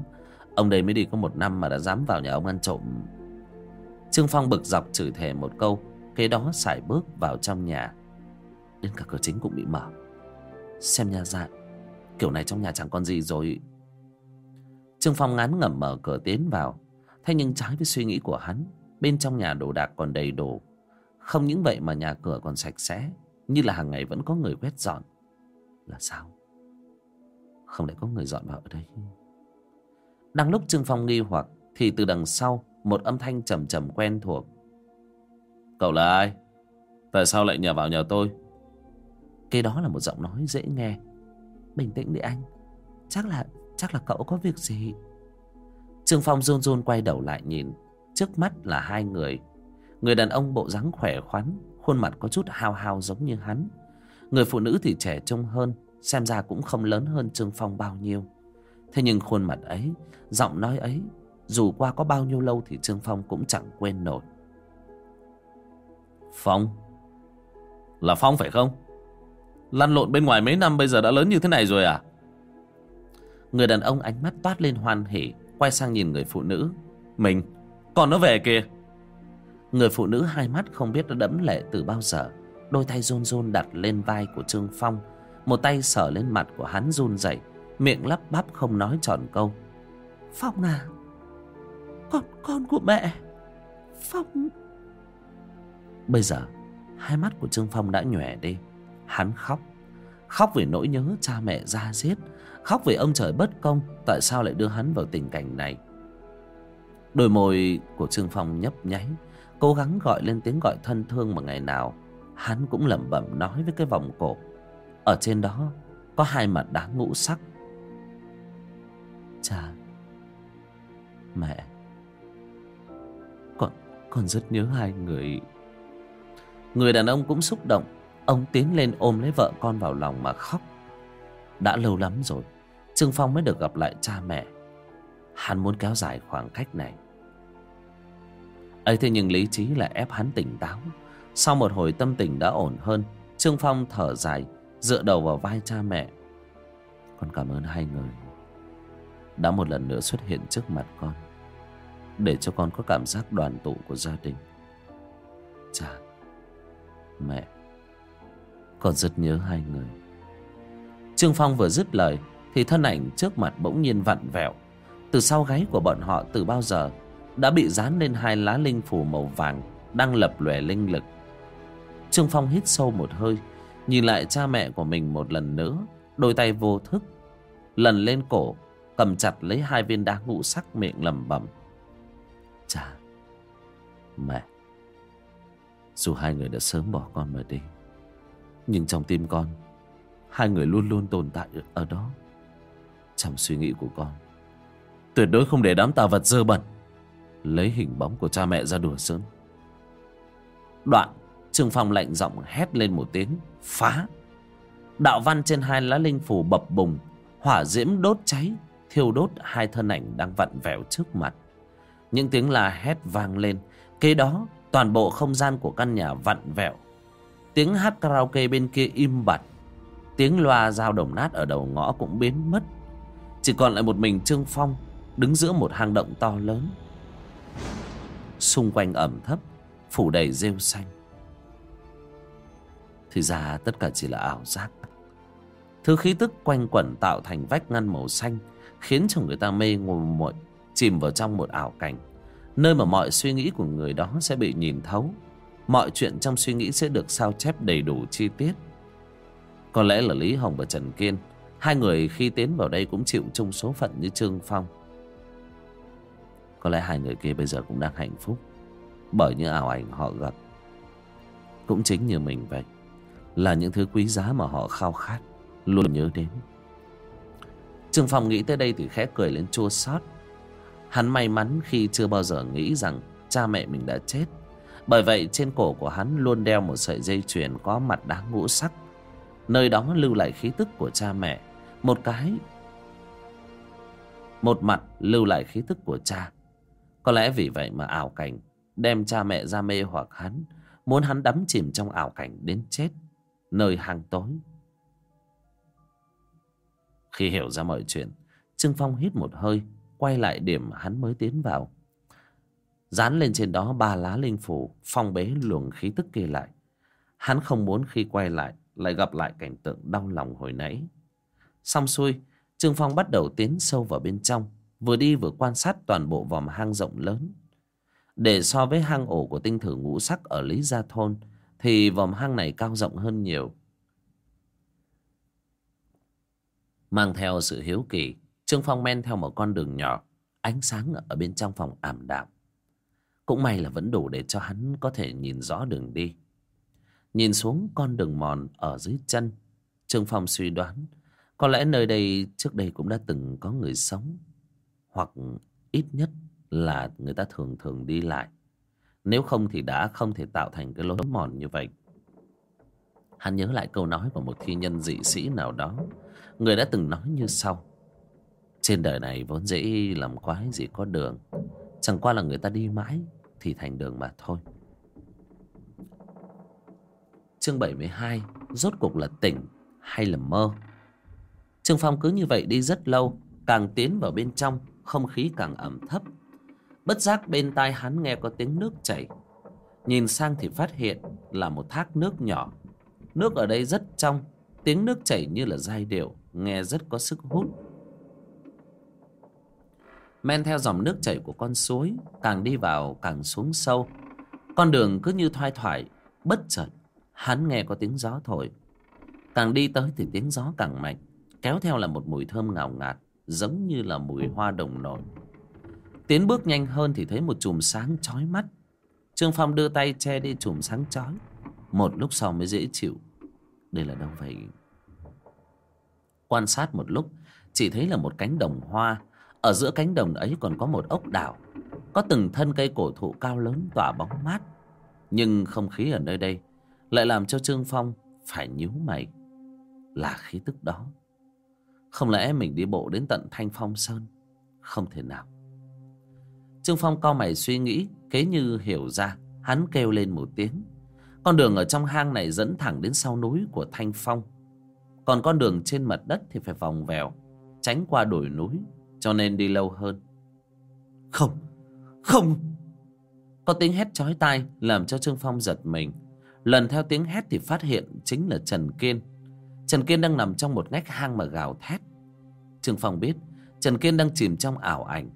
Ông đây mới đi có một năm mà đã dám vào nhà ông ăn trộm. Trương Phong bực dọc chửi thề một câu. Kế đó sải bước vào trong nhà. Đến cả cửa chính cũng bị mở. Xem nhà dạng. Kiểu này trong nhà chẳng còn gì rồi. Trương Phong ngán ngẩm mở cửa tiến vào. Thế nhưng trái với suy nghĩ của hắn, bên trong nhà đồ đạc còn đầy đủ. Không những vậy mà nhà cửa còn sạch sẽ, như là hàng ngày vẫn có người quét dọn. Là sao? Không lẽ có người dọn vào ở đây? Đang lúc Trương Phong nghi hoặc, thì từ đằng sau, một âm thanh trầm trầm quen thuộc. Cậu là ai? Tại sao lại nhờ vào nhờ tôi? Cái đó là một giọng nói dễ nghe. Bình tĩnh đi anh. Chắc là, chắc là cậu có việc gì. Trương Phong run run quay đầu lại nhìn Trước mắt là hai người Người đàn ông bộ dáng khỏe khoắn, Khuôn mặt có chút hao hao giống như hắn. Người phụ nữ thì trẻ trông hơn, Xem ra cũng không lớn hơn Trương Phong bao nhiêu. Thế nhưng khuôn mặt ấy, Giọng nói ấy, Dù qua có bao nhiêu lâu thì Trương Phong cũng chẳng quên nổi. Phong? Là Phong phải không? Lăn lộn bên ngoài mấy năm bây giờ đã lớn như thế này rồi à? Người đàn ông ánh mắt toát lên hoan hỉ, Quay sang nhìn người phụ nữ. Mình Còn nó về kìa. Người phụ nữ hai mắt không biết đã đẫm lệ từ bao giờ. Đôi tay run run đặt lên vai của Trương Phong. Một tay sờ lên mặt của hắn run rẩy, Miệng lắp bắp không nói tròn câu. Phong à Con con của mẹ. Phong. Bây giờ, Hai mắt của Trương Phong đã nhòe đi. Hắn khóc. Khóc vì nỗi nhớ cha mẹ ra giết. Khóc vì ông trời bất công, Tại sao lại đưa hắn vào tình cảnh này? Đôi môi của Trương Phong nhấp nháy. Cố gắng gọi lên tiếng gọi thân thương mà ngày nào Hắn cũng lẩm bẩm nói với cái vòng cổ. Ở trên đó Có hai mặt đá ngũ sắc. Cha Mẹ Con, con rất nhớ hai người. Người đàn ông cũng xúc động. Ông tiến lên ôm lấy vợ con vào lòng mà khóc. Đã lâu lắm rồi Trương Phong mới được gặp lại cha mẹ. Hắn muốn kéo dài khoảng cách này ấy thế nhưng lý trí lại ép hắn tỉnh táo. Sau một hồi tâm tình đã ổn hơn, trương phong thở dài, dựa đầu vào vai cha mẹ. Con cảm ơn hai người đã một lần nữa xuất hiện trước mặt con, để cho con có cảm giác đoàn tụ của gia đình. Cha, mẹ, con rất nhớ hai người. Trương phong vừa dứt lời thì thân ảnh trước mặt bỗng nhiên vặn vẹo. Từ sau gáy của bọn họ từ bao giờ đã bị dán lên hai lá linh phủ màu vàng đang lập lòe linh lực. Trương phong hít sâu một hơi, nhìn lại cha mẹ của mình một lần nữa, đôi tay vô thức, lần lên cổ, cầm chặt lấy hai viên đá ngũ sắc miệng lẩm bẩm. Cha, mẹ, dù hai người đã sớm bỏ con mà đi, nhưng trong tim con, hai người luôn luôn tồn tại ở đó. Trong suy nghĩ của con, tuyệt đối không để đám tà vật dơ bẩn lấy hình bóng của cha mẹ ra đùa giỡn. Đoạn trương phong lạnh giọng hét lên một tiếng, phá! Đạo văn trên hai lá linh phủ bập bùng, hỏa diễm đốt cháy, thiêu đốt hai thân ảnh đang vặn vẹo trước mặt. Những tiếng la hét vang lên, kế đó toàn bộ không gian của căn nhà vặn vẹo. Tiếng hát karaoke bên kia im bặt, tiếng loa dao đồng nát ở đầu ngõ cũng biến mất. Chỉ còn lại một mình trương phong đứng giữa một hang động to lớn xung quanh ẩm thấp, phủ đầy rêu xanh. Thì ra tất cả chỉ là ảo giác. Thứ khí tức quanh quẩn tạo thành vách ngăn màu xanh khiến cho người ta mê ngồi muội chìm vào trong một ảo cảnh. Nơi mà mọi suy nghĩ của người đó sẽ bị nhìn thấu. Mọi chuyện trong suy nghĩ sẽ được sao chép đầy đủ chi tiết. Có lẽ là lý hồng và trần kiên, hai người khi tiến vào đây cũng chịu chung số phận như trương phong có lẽ hai người kia bây giờ cũng đang hạnh phúc. Bởi những ảo ảnh họ gặp Cũng chính như mình vậy. Là những thứ quý giá mà họ khao khát, Luôn nhớ đến. Trương Phong nghĩ tới đây thì khẽ cười lên chua xót. Hắn may mắn khi chưa bao giờ nghĩ rằng Cha mẹ mình đã chết. Bởi vậy trên cổ của hắn luôn đeo một sợi dây chuyền Có mặt đá ngũ sắc. Nơi đó lưu lại khí tức của cha mẹ. Một cái, Một mặt lưu lại khí tức của cha có lẽ vì vậy mà ảo cảnh đem cha mẹ ra mê hoặc hắn, muốn hắn đắm chìm trong ảo cảnh đến chết, nơi hang tối. Khi hiểu ra mọi chuyện, Trương Phong hít một hơi, quay lại điểm hắn mới tiến vào. Dán lên trên đó ba lá linh phủ, phong bế luồng khí tức kia lại. Hắn không muốn khi quay lại, lại gặp lại cảnh tượng đau lòng hồi nãy. Xong xuôi, Trương Phong bắt đầu tiến sâu vào bên trong vừa đi vừa quan sát toàn bộ vòng hang rộng lớn. Để so với hang ổ của tinh thử ngũ sắc ở lý gia thôn, thì vòng hang này cao rộng hơn nhiều. Mang theo sự hiếu kỳ, trương phong men theo một con đường nhỏ, ánh sáng ở bên trong phòng ảm đạm. Cũng may là vẫn đủ để cho hắn có thể nhìn rõ đường đi. Nhìn xuống con đường mòn ở dưới chân, trương phong suy đoán, có lẽ nơi đây trước đây cũng đã từng có người sống hoặc ít nhất là người ta thường thường đi lại. Nếu không thì đã không thể tạo thành cái lối mòn như vậy. Hắn nhớ lại câu nói của một thi nhân dị sĩ nào đó. Người đã từng nói như sau. Trên đời này vốn dĩ làm quái gì có đường. Chẳng qua là người ta đi mãi thì thành đường mà thôi. Chương 72 rốt cuộc là tỉnh hay là mơ? Trương phong cứ như vậy đi rất lâu, càng tiến vào bên trong không khí càng ẩm thấp. Bất giác bên tai hắn nghe có tiếng nước chảy. Nhìn sang thì phát hiện là một thác nước nhỏ. Nước ở đây rất trong, tiếng nước chảy như là giai điệu, nghe rất có sức hút. Men theo dòng nước chảy của con suối, càng đi vào càng xuống sâu. Con đường cứ như thoai thoải, Bất chợt, Hắn nghe có tiếng gió thổi. Càng đi tới thì tiếng gió càng mạnh, Kéo theo là một mùi thơm ngào ngạt. Giống như là mùi hoa đồng nổi Tiến bước nhanh hơn thì thấy một chùm sáng chói mắt. Trương Phong đưa tay che đi chùm sáng chói. Một lúc sau mới dễ chịu. Đây là đâu vậy? Quan sát một lúc, Chỉ thấy là một cánh đồng hoa. Ở giữa cánh đồng ấy còn có một ốc đảo. Có từng thân cây cổ thụ cao lớn tỏa bóng mát. Nhưng không khí ở nơi đây Lại làm cho Trương Phong phải nhíu mày. Là khí tức đó. Không lẽ mình đi bộ đến tận Thanh Phong Sơn? Không thể nào. Trương Phong cao mày suy nghĩ, Kế như hiểu ra, Hắn kêu lên một tiếng. Con đường ở trong hang này dẫn thẳng đến sau núi của Thanh Phong. Còn con đường trên mặt đất thì phải vòng vèo, Tránh qua đồi núi, Cho nên đi lâu hơn. Không Không! Có tiếng hét chói tai Làm cho Trương Phong giật mình. Lần theo tiếng hét thì phát hiện Chính là Trần Kiên Trần Kiên đang nằm trong một ngách hang mà gào thét. Trương Phong biết Trần Kiên đang chìm trong ảo ảnh.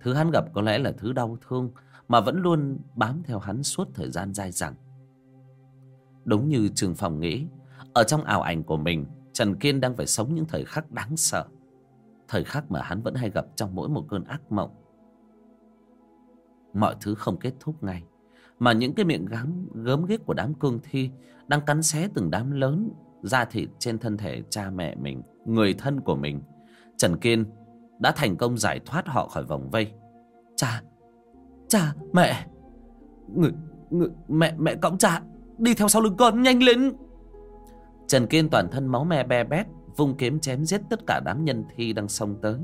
Thứ hắn gặp có lẽ là thứ đau thương Mà vẫn luôn bám theo hắn suốt thời gian dài dẳng. Đúng như Trương Phong nghĩ Ở trong ảo ảnh của mình Trần Kiên đang phải sống những thời khắc đáng sợ. Thời khắc mà hắn vẫn hay gặp trong mỗi một cơn ác mộng. Mọi thứ không kết thúc ngay Mà những cái miệng gám, gớm ghiếc của đám cương thi Đang cắn xé từng đám lớn Da thịt trên thân thể cha mẹ mình Người thân của mình Trần Kiên đã thành công giải thoát họ khỏi vòng vây. Cha cha mẹ người, người mẹ mẹ cõng cha đi theo sau lưng con nhanh lên. Trần kiên toàn thân máu me be bét vung kiếm chém giết tất cả đám nhân thi đang xông tới.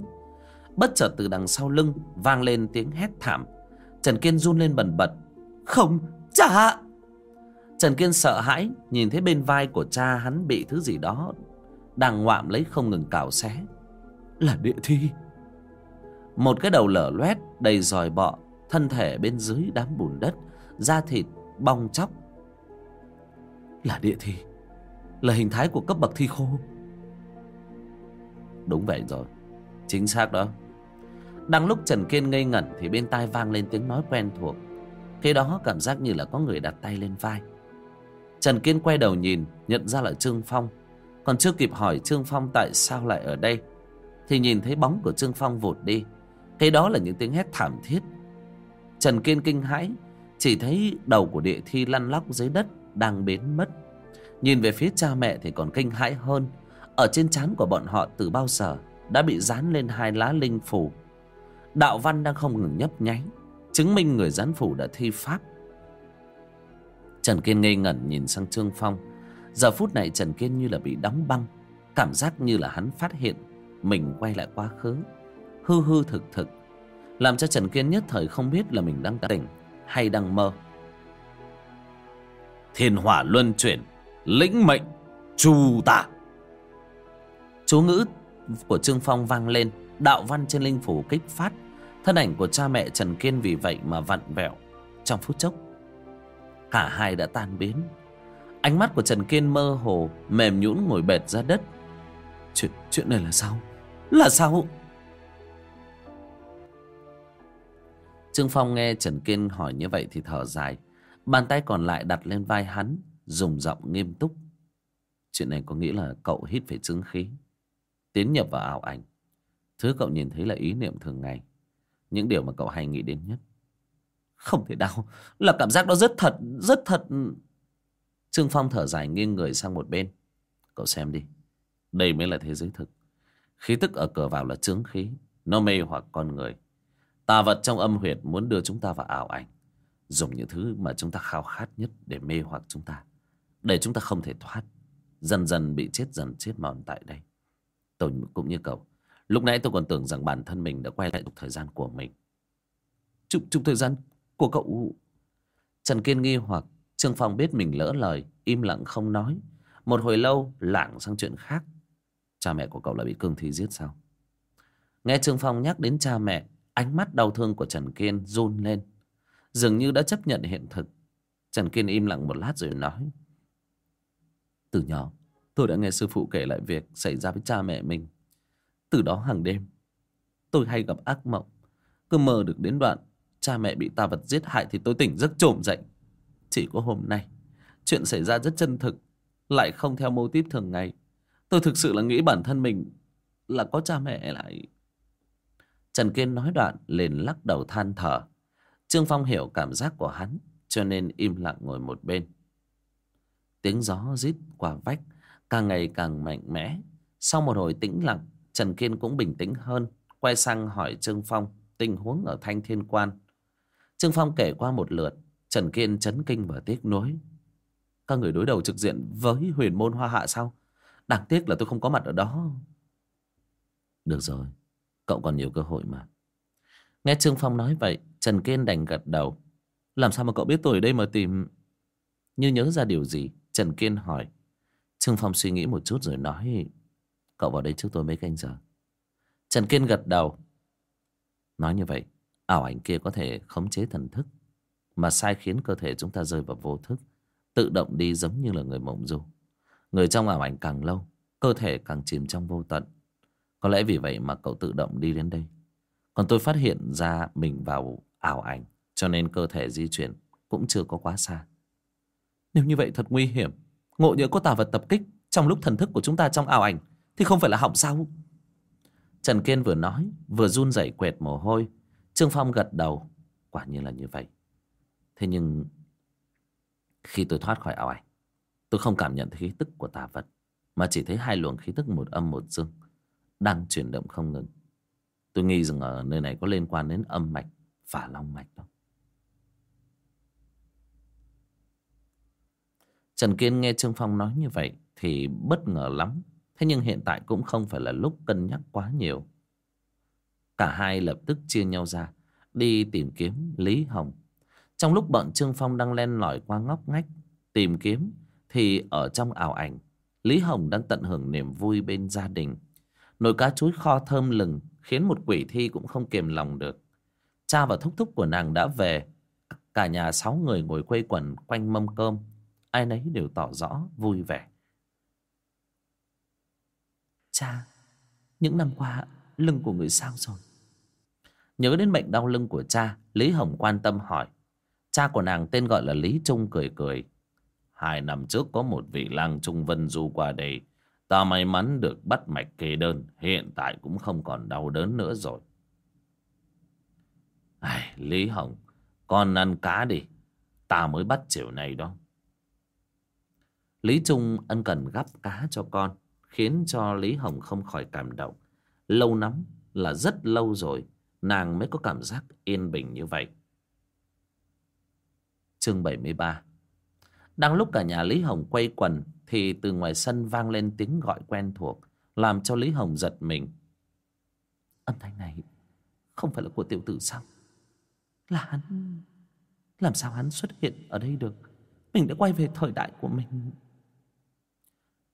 Bất chợt từ đằng sau lưng vang lên tiếng hét thảm. Trần kiên run lên bần bật. Không cha! Trần kiên sợ hãi, nhìn thấy bên vai của cha hắn bị thứ gì đó đang ngoạm lấy không ngừng cào xé. Là địa thi. Một cái đầu lở loét, đầy dòi bọ, thân thể bên dưới đám bùn đất, da thịt bong chóc. Là địa thi. Là hình thái của cấp bậc thi khô. Đúng vậy rồi. Chính xác đó. Đang lúc trần kiên ngây ngẩn thì bên tai vang lên tiếng nói quen thuộc. Khi đó cảm giác như là có người đặt tay lên vai trần kiên quay đầu nhìn, nhận ra là trương phong. Còn chưa kịp hỏi trương phong tại sao lại ở đây, thì nhìn thấy bóng của trương phong vụt đi. Cái đó là những tiếng hét thảm thiết. Trần kiên kinh hãi, chỉ thấy đầu của địa thi lăn lóc dưới đất đang biến mất. Nhìn về phía cha mẹ thì còn kinh hãi hơn. Ở trên trán của bọn họ từ bao giờ đã bị dán lên hai lá linh phủ? Đạo văn đang không ngừng nhấp nháy, chứng minh người dán phủ đã thi pháp trần kiên ngây ngẩn nhìn sang trương phong. Giờ phút này trần kiên như là bị đóng băng, cảm giác như là hắn phát hiện mình quay lại quá khứ. Hư hư thực thực, làm cho trần kiên nhất thời không biết là mình đang tỉnh hay đang mơ. Thiên hỏa luân chuyển, lĩnh mệnh, chu tả chú ngữ của trương phong vang lên, đạo văn trên linh phủ kích phát. Thân ảnh của cha mẹ trần kiên vì vậy mà vặn vẹo. Trong phút chốc cả hai đã tan biến ánh mắt của trần kiên mơ hồ mềm nhũn ngồi bệt ra đất chuyện chuyện này là sao là sao Trương Phong nghe Trần Kiên hỏi như vậy thì thở dài. Bàn tay còn lại đặt lên vai hắn, dùng giọng nghiêm túc. Chuyện này có nghĩa là cậu hít phải chứng khí. Tiến nhập vào ảo ảnh. Thứ cậu nhìn thấy là ý niệm thường ngày. Những điều mà cậu hay nghĩ đến nhất. Không thể nào. Là cảm giác đó rất thật, rất thật. Trương Phong thở dài nghiêng người sang một bên. Cậu xem đi. Đây mới là thế giới thực. Khí tức ở cửa vào là trướng khí. Nó mê hoặc con người. Tà vật trong âm huyệt muốn đưa chúng ta vào ảo ảnh. Dùng những thứ mà chúng ta khao khát nhất để mê hoặc chúng ta. Để chúng ta không thể thoát. Dần dần bị chết dần chết mòn tại đây. Tôi cũng như cậu. Lúc nãy tôi còn tưởng rằng bản thân mình đã quay lại được thời gian của mình. Chụp, chụp thời gian của cậu... Trần Kiên nghi hoặc Trương Phong biết mình lỡ lời, im lặng không nói. Một hồi lâu lảng sang chuyện khác. Cha mẹ của cậu lại bị cương thi giết sao? Nghe Trương Phong nhắc đến cha mẹ, Ánh mắt đau thương của Trần Kiên run lên. Dường như đã chấp nhận hiện thực. Trần Kiên im lặng một lát rồi nói. Từ nhỏ, tôi đã nghe sư phụ kể lại việc xảy ra với cha mẹ mình. Từ đó hàng đêm, tôi hay gặp ác mộng. Cứ mơ được đến đoạn cha mẹ bị tà vật giết hại thì tôi tỉnh giấc trộm dậy. Chỉ có hôm nay, Chuyện xảy ra rất chân thực Lại không theo mô típ thường ngày. Tôi thực sự là nghĩ bản thân mình Là có cha mẹ lại. Trần Kiên nói đoạn liền lắc đầu than thở. Trương Phong hiểu cảm giác của hắn Cho nên im lặng ngồi một bên. Tiếng gió rít qua vách Càng ngày càng mạnh mẽ. Sau một hồi tĩnh lặng Trần Kiên cũng bình tĩnh hơn Quay sang hỏi Trương Phong Tình huống ở Thanh Thiên Quan. Trương Phong kể qua một lượt, Trần Kiên chấn kinh và tiếc nuối. Các người đối đầu trực diện với huyền môn hoa hạ sao? Đáng tiếc là tôi không có mặt ở đó. Được rồi, Cậu còn nhiều cơ hội mà. Nghe Trương Phong nói vậy, Trần Kiên đành gật đầu. Làm sao mà cậu biết tôi ở đây mà tìm? Như nhớ ra điều gì? Trần Kiên hỏi. Trương Phong suy nghĩ một chút rồi nói, Cậu vào đây trước tôi mấy canh giờ. Trần Kiên gật đầu. Nói như vậy Ảo ảnh kia có thể khống chế thần thức, Mà sai khiến cơ thể chúng ta rơi vào vô thức, Tự động đi giống như là người mộng du. Người trong ảo ảnh càng lâu, Cơ thể càng chìm trong vô tận. Có lẽ vì vậy mà cậu tự động đi đến đây. Còn tôi phát hiện ra mình vào ảo ảnh, Cho nên cơ thể di chuyển cũng chưa có quá xa. Nếu như vậy thật nguy hiểm. Ngộ nhỡ có tà vật tập kích Trong lúc thần thức của chúng ta trong ảo ảnh Thì không phải là hỏng sao? Trần Kiên vừa nói, Vừa run rẩy quẹt mồ hôi Trương Phong gật đầu. Quả nhiên là như vậy. Thế nhưng, Khi tôi thoát khỏi ảo ảnh, Tôi không cảm nhận thấy khí tức của tà vật, Mà chỉ thấy hai luồng khí tức một âm một dương Đang chuyển động không ngừng. Tôi nghi rằng ở nơi này có liên quan đến âm mạch Và long mạch đó. Trần Kiên nghe Trương Phong nói như vậy Thì bất ngờ lắm. Thế nhưng hiện tại cũng không phải là lúc cân nhắc quá nhiều. Cả hai lập tức chia nhau ra, Đi tìm kiếm Lý Hồng. Trong lúc bọn Trương Phong đang len lỏi qua ngóc ngách Tìm kiếm, Thì ở trong ảo ảnh, Lý Hồng đang tận hưởng niềm vui bên gia đình. Nồi cá chuối kho thơm lừng Khiến một quỷ thi cũng không kiềm lòng được. Cha và thúc thúc của nàng đã về. Cả nhà sáu người ngồi quây quần quanh mâm cơm. Ai nấy đều tỏ rõ vui vẻ. Cha, Những năm qua, lưng của người sao rồi? Nhớ đến bệnh đau lưng của cha Lý Hồng quan tâm hỏi. Cha của nàng tên gọi là Lý Trung cười cười. Hai năm trước có một vị lang trung vân du qua đây. Ta may mắn được bắt mạch kê đơn Hiện tại cũng không còn đau đớn nữa rồi. Ai, Lý Hồng Con ăn cá đi. Ta mới bắt chiều này đó. Lý Trung ân cần gắp cá cho con Khiến cho Lý Hồng không khỏi cảm động. Lâu lắm là rất lâu rồi Nàng mới có cảm giác yên bình như vậy. Chương 73 Đang lúc cả nhà Lý Hồng quay quần Thì từ ngoài sân vang lên tiếng gọi quen thuộc, Làm cho Lý Hồng giật mình. Âm thanh này Không phải là của tiểu tử sao? Là hắn. Làm sao hắn xuất hiện ở đây được? Mình đã quay về thời đại của mình.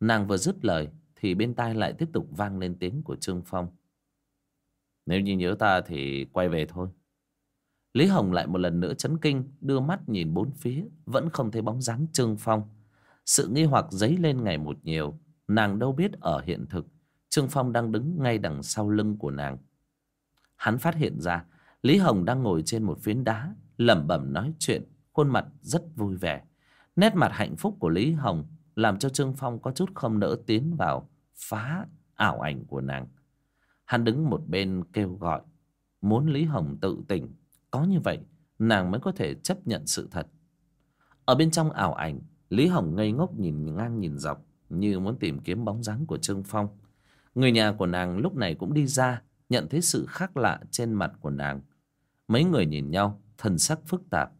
Nàng vừa dứt lời Thì bên tai lại tiếp tục vang lên tiếng của Trương Phong. Nếu như nhớ ta thì quay về thôi. Lý Hồng lại một lần nữa chấn kinh, Đưa mắt nhìn bốn phía, Vẫn không thấy bóng dáng Trương Phong. Sự nghi hoặc dấy lên ngày một nhiều, Nàng đâu biết ở hiện thực, Trương Phong đang đứng ngay đằng sau lưng của nàng. Hắn phát hiện ra, Lý Hồng đang ngồi trên một phiến đá, lẩm bẩm nói chuyện, Khuôn mặt rất vui vẻ. Nét mặt hạnh phúc của Lý Hồng làm cho Trương Phong có chút không nỡ tiến vào phá ảo ảnh của nàng. Hắn đứng một bên kêu gọi, muốn Lý Hồng tự tỉnh. Có như vậy, nàng mới có thể chấp nhận sự thật. Ở bên trong ảo ảnh, Lý Hồng ngây ngốc nhìn ngang nhìn dọc, như muốn tìm kiếm bóng dáng của Trương Phong. Người nhà của nàng lúc này cũng đi ra, nhận thấy sự khác lạ trên mặt của nàng. Mấy người nhìn nhau, thần sắc phức tạp.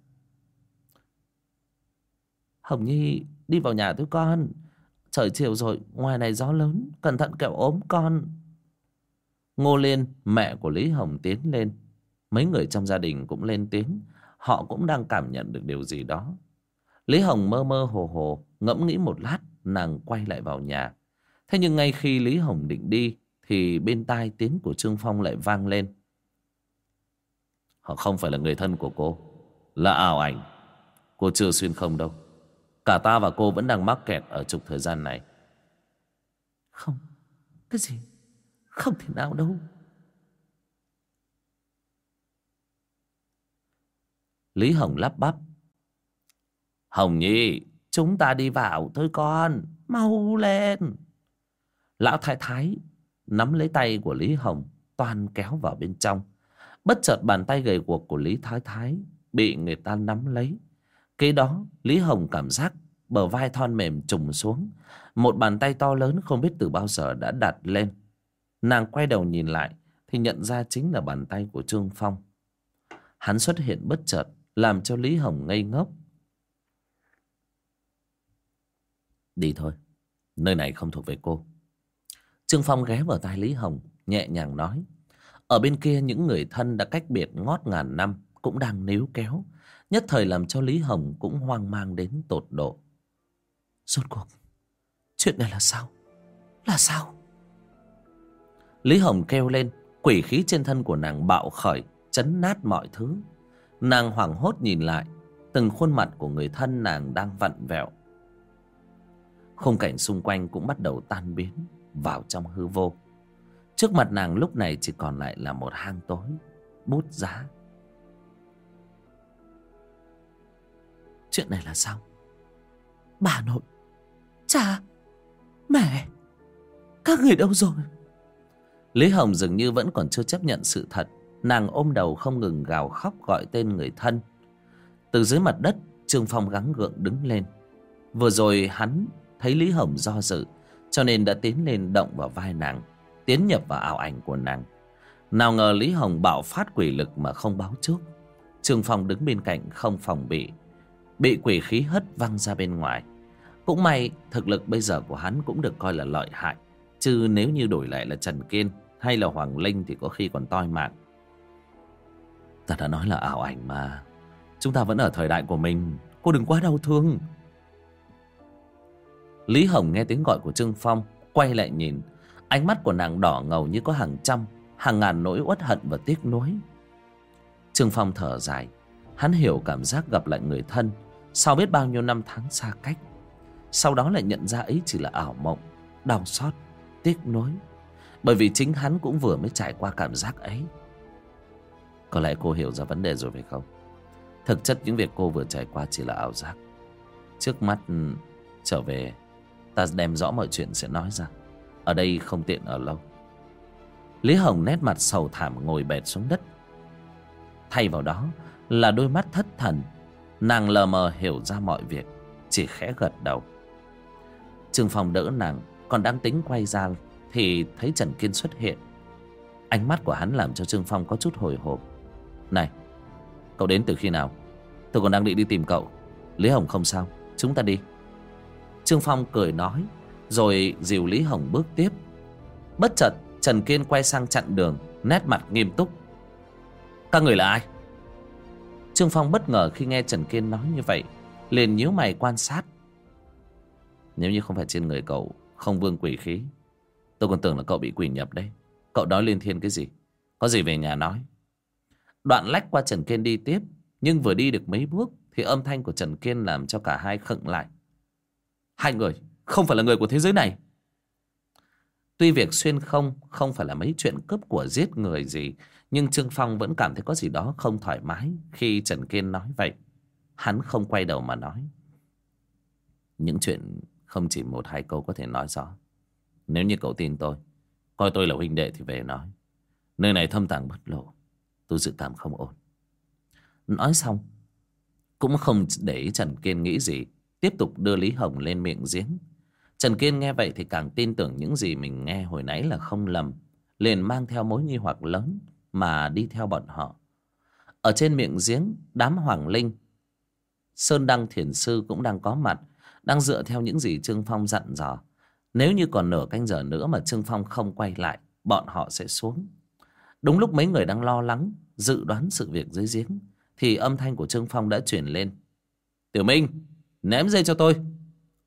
Hồng Nhi đi vào nhà thôi con Trời chiều rồi ngoài này gió lớn Cẩn thận kẹo ốm con Ngô Liên, mẹ của Lý Hồng tiến lên. Mấy người trong gia đình cũng lên tiếng. Họ cũng đang cảm nhận được điều gì đó. Lý Hồng mơ mơ hồ hồ, Ngẫm nghĩ một lát, Nàng quay lại vào nhà. Thế nhưng ngay khi Lý Hồng định đi, Thì bên tai tiếng của Trương Phong lại vang lên. Họ không phải là người thân của cô, Là ảo ảnh. Cô chưa xuyên không đâu. Cả ta và cô vẫn đang mắc kẹt ở trục thời gian này. Không, Cái gì? Không thể nào đâu. Lý Hồng lắp bắp. Hồng Nhi, Chúng ta đi vào thôi con, Mau lên. Lão thái thái Nắm lấy tay của Lý Hồng Toàn kéo vào bên trong. Bất chợt bàn tay gầy guộc của Lý thái thái Bị người ta nắm lấy. Kế đó, Lý Hồng cảm giác Bờ vai thon mềm trùng xuống. Một bàn tay to lớn không biết từ bao giờ đã đặt lên. Nàng quay đầu nhìn lại Thì nhận ra chính là bàn tay của Trương Phong. Hắn xuất hiện bất chợt, Làm cho Lý Hồng ngây ngốc. Đi thôi, Nơi này không thuộc về cô. Trương Phong ghé vào tai Lý Hồng, Nhẹ nhàng nói. Ở bên kia những người thân đã cách biệt ngót ngàn năm Cũng đang níu kéo, Nhất thời làm cho Lý Hồng cũng hoang mang đến tột độ. Rốt cuộc, Chuyện này là sao? Là sao? Lý Hồng kêu lên, Quỷ khí trên thân của nàng bạo khởi, Chấn nát mọi thứ. Nàng hoảng hốt nhìn lại, Từng khuôn mặt của người thân nàng đang vặn vẹo. Khung cảnh xung quanh cũng bắt đầu tan biến Vào trong hư vô. Trước mặt nàng lúc này chỉ còn lại là một hang tối, Bút giá. Chuyện này là sao? Bà nội, Cha, Mẹ, Các người đâu rồi? Lý Hồng dường như vẫn còn chưa chấp nhận sự thật. Nàng ôm đầu không ngừng gào khóc gọi tên người thân. Từ dưới mặt đất, Trương Phong gắng gượng đứng lên. Vừa rồi hắn thấy Lý Hồng do dự, Cho nên đã tiến lên động vào vai nàng, Tiến nhập vào ảo ảnh của nàng. Nào ngờ Lý Hồng bạo phát quỷ lực mà không báo trước. Trương Phong đứng bên cạnh không phòng bị. Bị quỷ khí hất văng ra bên ngoài. Cũng may, thực lực bây giờ của hắn cũng được coi là lợi hại, Chứ nếu như đổi lại là Trần Kiên hay là Hoàng Linh thì có khi còn toi mạng. Ta đã nói là ảo ảnh mà. Chúng ta vẫn ở thời đại của mình. Cô đừng quá đau thương. Lý Hồng nghe tiếng gọi của Trương Phong Quay lại nhìn. Ánh mắt của nàng đỏ ngầu như có hàng trăm Hàng ngàn nỗi uất hận và tiếc nuối. Trương Phong thở dài. Hắn hiểu cảm giác gặp lại người thân Sau biết bao nhiêu năm tháng xa cách. Sau đó lại nhận ra ấy chỉ là ảo mộng Đau xót, tiếc nuối. Bởi vì chính hắn cũng vừa mới trải qua cảm giác ấy. Có lẽ cô hiểu ra vấn đề rồi phải không? Thực chất những việc cô vừa trải qua chỉ là ảo giác. Trước mắt ừ, trở về, Ta đem rõ mọi chuyện sẽ nói ra. Ở đây không tiện ở lâu. Lý Hồng nét mặt sầu thảm ngồi bệt xuống đất. Thay vào đó là đôi mắt thất thần. Nàng lờ mờ hiểu ra mọi việc, Chỉ khẽ gật đầu. Trương Phong đỡ nàng, Còn đang tính quay ra thì thấy Trần Kiên xuất hiện. Ánh mắt của hắn làm cho Trương Phong có chút hồi hộp. Này, Cậu đến từ khi nào? Tôi còn đang định đi tìm cậu. Lý Hồng không sao? Chúng ta đi. Trương Phong cười nói, Rồi dìu Lý Hồng bước tiếp. Bất chợt, Trần Kiên quay sang chặn đường, Nét mặt nghiêm túc. Các người là ai? Trương Phong bất ngờ khi nghe Trần Kiên nói như vậy, liền nhíu mày quan sát. Nếu như không phải trên người cậu, Không vương quỷ khí Tôi còn tưởng là cậu bị quỷ nhập đấy. Cậu nói liên thiên cái gì? Có gì về nhà nói. Đoạn lách qua Trần Kiên đi tiếp, Nhưng vừa đi được mấy bước Thì âm thanh của Trần Kiên làm cho cả hai khựng lại. Hai người, không phải là người của thế giới này. Tuy việc xuyên không không phải là mấy chuyện cướp của giết người gì, Nhưng Trương Phong vẫn cảm thấy có gì đó không thoải mái Khi Trần Kiên nói vậy. Hắn không quay đầu mà nói. Những chuyện không chỉ một hai câu có thể nói rõ. Nếu như cậu tin tôi, Coi tôi là huynh đệ thì về nói. Nơi này thâm tàng bất lộ, Tôi dự cảm không ổn. Nói xong, Cũng không để ý Trần Kiên nghĩ gì, Tiếp tục đưa Lý Hồng lên miệng giếng. Trần Kiên nghe vậy thì càng tin tưởng những gì mình nghe hồi nãy là không lầm, liền mang theo mối nghi hoặc lớn mà đi theo bọn họ. Ở trên miệng giếng, đám hoàng linh, sơn đăng thiền sư cũng đang có mặt, đang dựa theo những gì trương phong dặn dò nếu như còn nửa canh giờ nữa mà trương phong không quay lại, bọn họ sẽ xuống. Đúng lúc mấy người đang lo lắng, dự đoán sự việc dưới giếng, thì âm thanh của trương phong đã chuyển lên. Tiểu minh, ném dây cho tôi.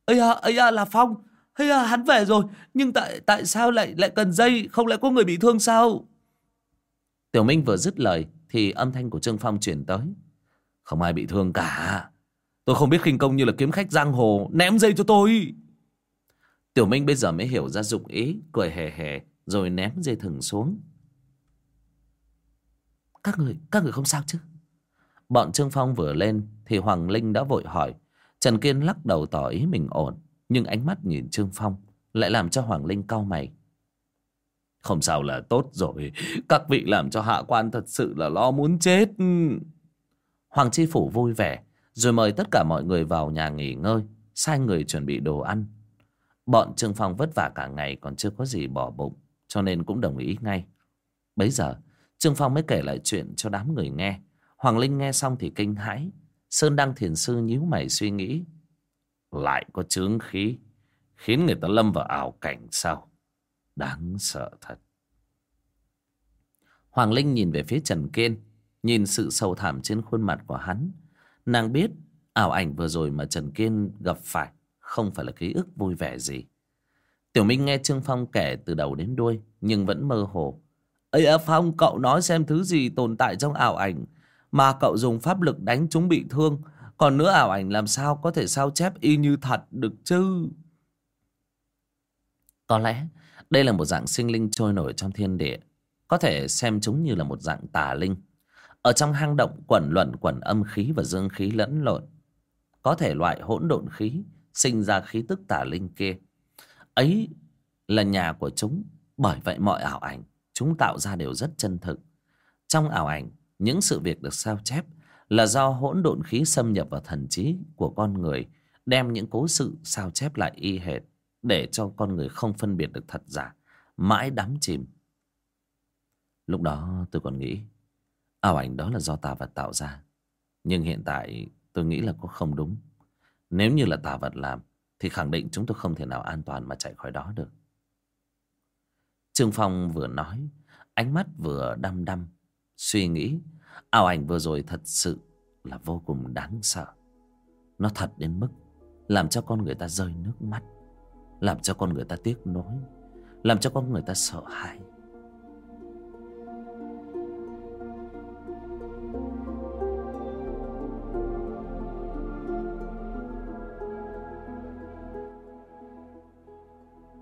Ấy à ấy à là phong. Ây à hắn về rồi. Nhưng tại tại sao lại lại cần dây? Không lại có người bị thương sao? Tiểu minh vừa dứt lời, thì âm thanh của trương phong chuyển tới. Không ai bị thương cả. Tôi không biết khinh công như là kiếm khách giang hồ, ném dây cho tôi tiểu minh bây giờ mới hiểu ra dụng ý, cười hề hề, rồi ném dây thừng xuống. Các người các người không sao chứ? Bọn trương phong vừa lên thì hoàng linh đã vội hỏi. Trần Kiên lắc đầu tỏ ý mình ổn, Nhưng ánh mắt nhìn Trương Phong Lại làm cho Hoàng Linh cau mày. Không sao là tốt rồi, Các vị làm cho hạ quan thật sự là lo muốn chết. Hoàng Chi Phủ vui vẻ, Rồi mời tất cả mọi người vào nhà nghỉ ngơi, Sai người chuẩn bị đồ ăn. Bọn Trương Phong vất vả cả ngày Còn chưa có gì bỏ bụng, Cho nên cũng đồng ý ngay. Bấy giờ, Trương Phong mới kể lại chuyện cho đám người nghe. Hoàng Linh nghe xong thì kinh hãi. Sơn Đăng Thiền Sư nhíu mày suy nghĩ. Lại có chướng khí, Khiến người ta lâm vào ảo cảnh sao? Đáng sợ thật. Hoàng Linh nhìn về phía Trần Kiên, Nhìn sự sâu thẳm trên khuôn mặt của hắn. Nàng biết ảo ảnh vừa rồi mà Trần Kiên gặp phải không phải là ký ức vui vẻ gì. Tiểu Minh nghe Trương Phong kể từ đầu đến đuôi, Nhưng vẫn mơ hồ. Ây à Phong, cậu nói xem thứ gì tồn tại trong ảo ảnh Mà cậu dùng pháp lực đánh chúng bị thương. Còn nữa ảo ảnh làm sao có thể sao chép y như thật được chứ? Có lẽ đây là một dạng sinh linh trôi nổi trong thiên địa, Có thể xem chúng như là một dạng tà linh. Ở trong hang động quẩn luận quẩn âm khí và dương khí lẫn lộn, Có thể loại hỗn độn khí Sinh ra khí tức tà linh kia. Ấy là nhà của chúng, Bởi vậy mọi ảo ảnh Chúng tạo ra đều rất chân thực. Trong ảo ảnh, Những sự việc được sao chép Là do hỗn độn khí xâm nhập vào thần trí Của con người, Đem những cố sự sao chép lại y hệt để cho con người không phân biệt được thật giả, mãi đắm chìm. Lúc đó tôi còn nghĩ, ảo ảnh đó là do tà vật tạo ra, nhưng hiện tại tôi nghĩ là có không đúng nếu như là tà vật làm, thì khẳng định chúng tôi không thể nào an toàn mà chạy khỏi đó được. Trương phong vừa nói, ánh mắt vừa đăm đăm, suy nghĩ, ảo ảnh vừa rồi thật sự là vô cùng đáng sợ. Nó thật đến mức làm cho con người ta rơi nước mắt, làm cho con người ta tiếc nuối, làm cho con người ta sợ hãi.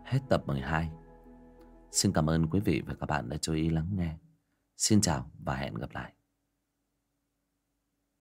Hết tập 12 Xin cảm ơn quý vị và các bạn đã chú ý lắng nghe. Xin chào và hẹn gặp lại.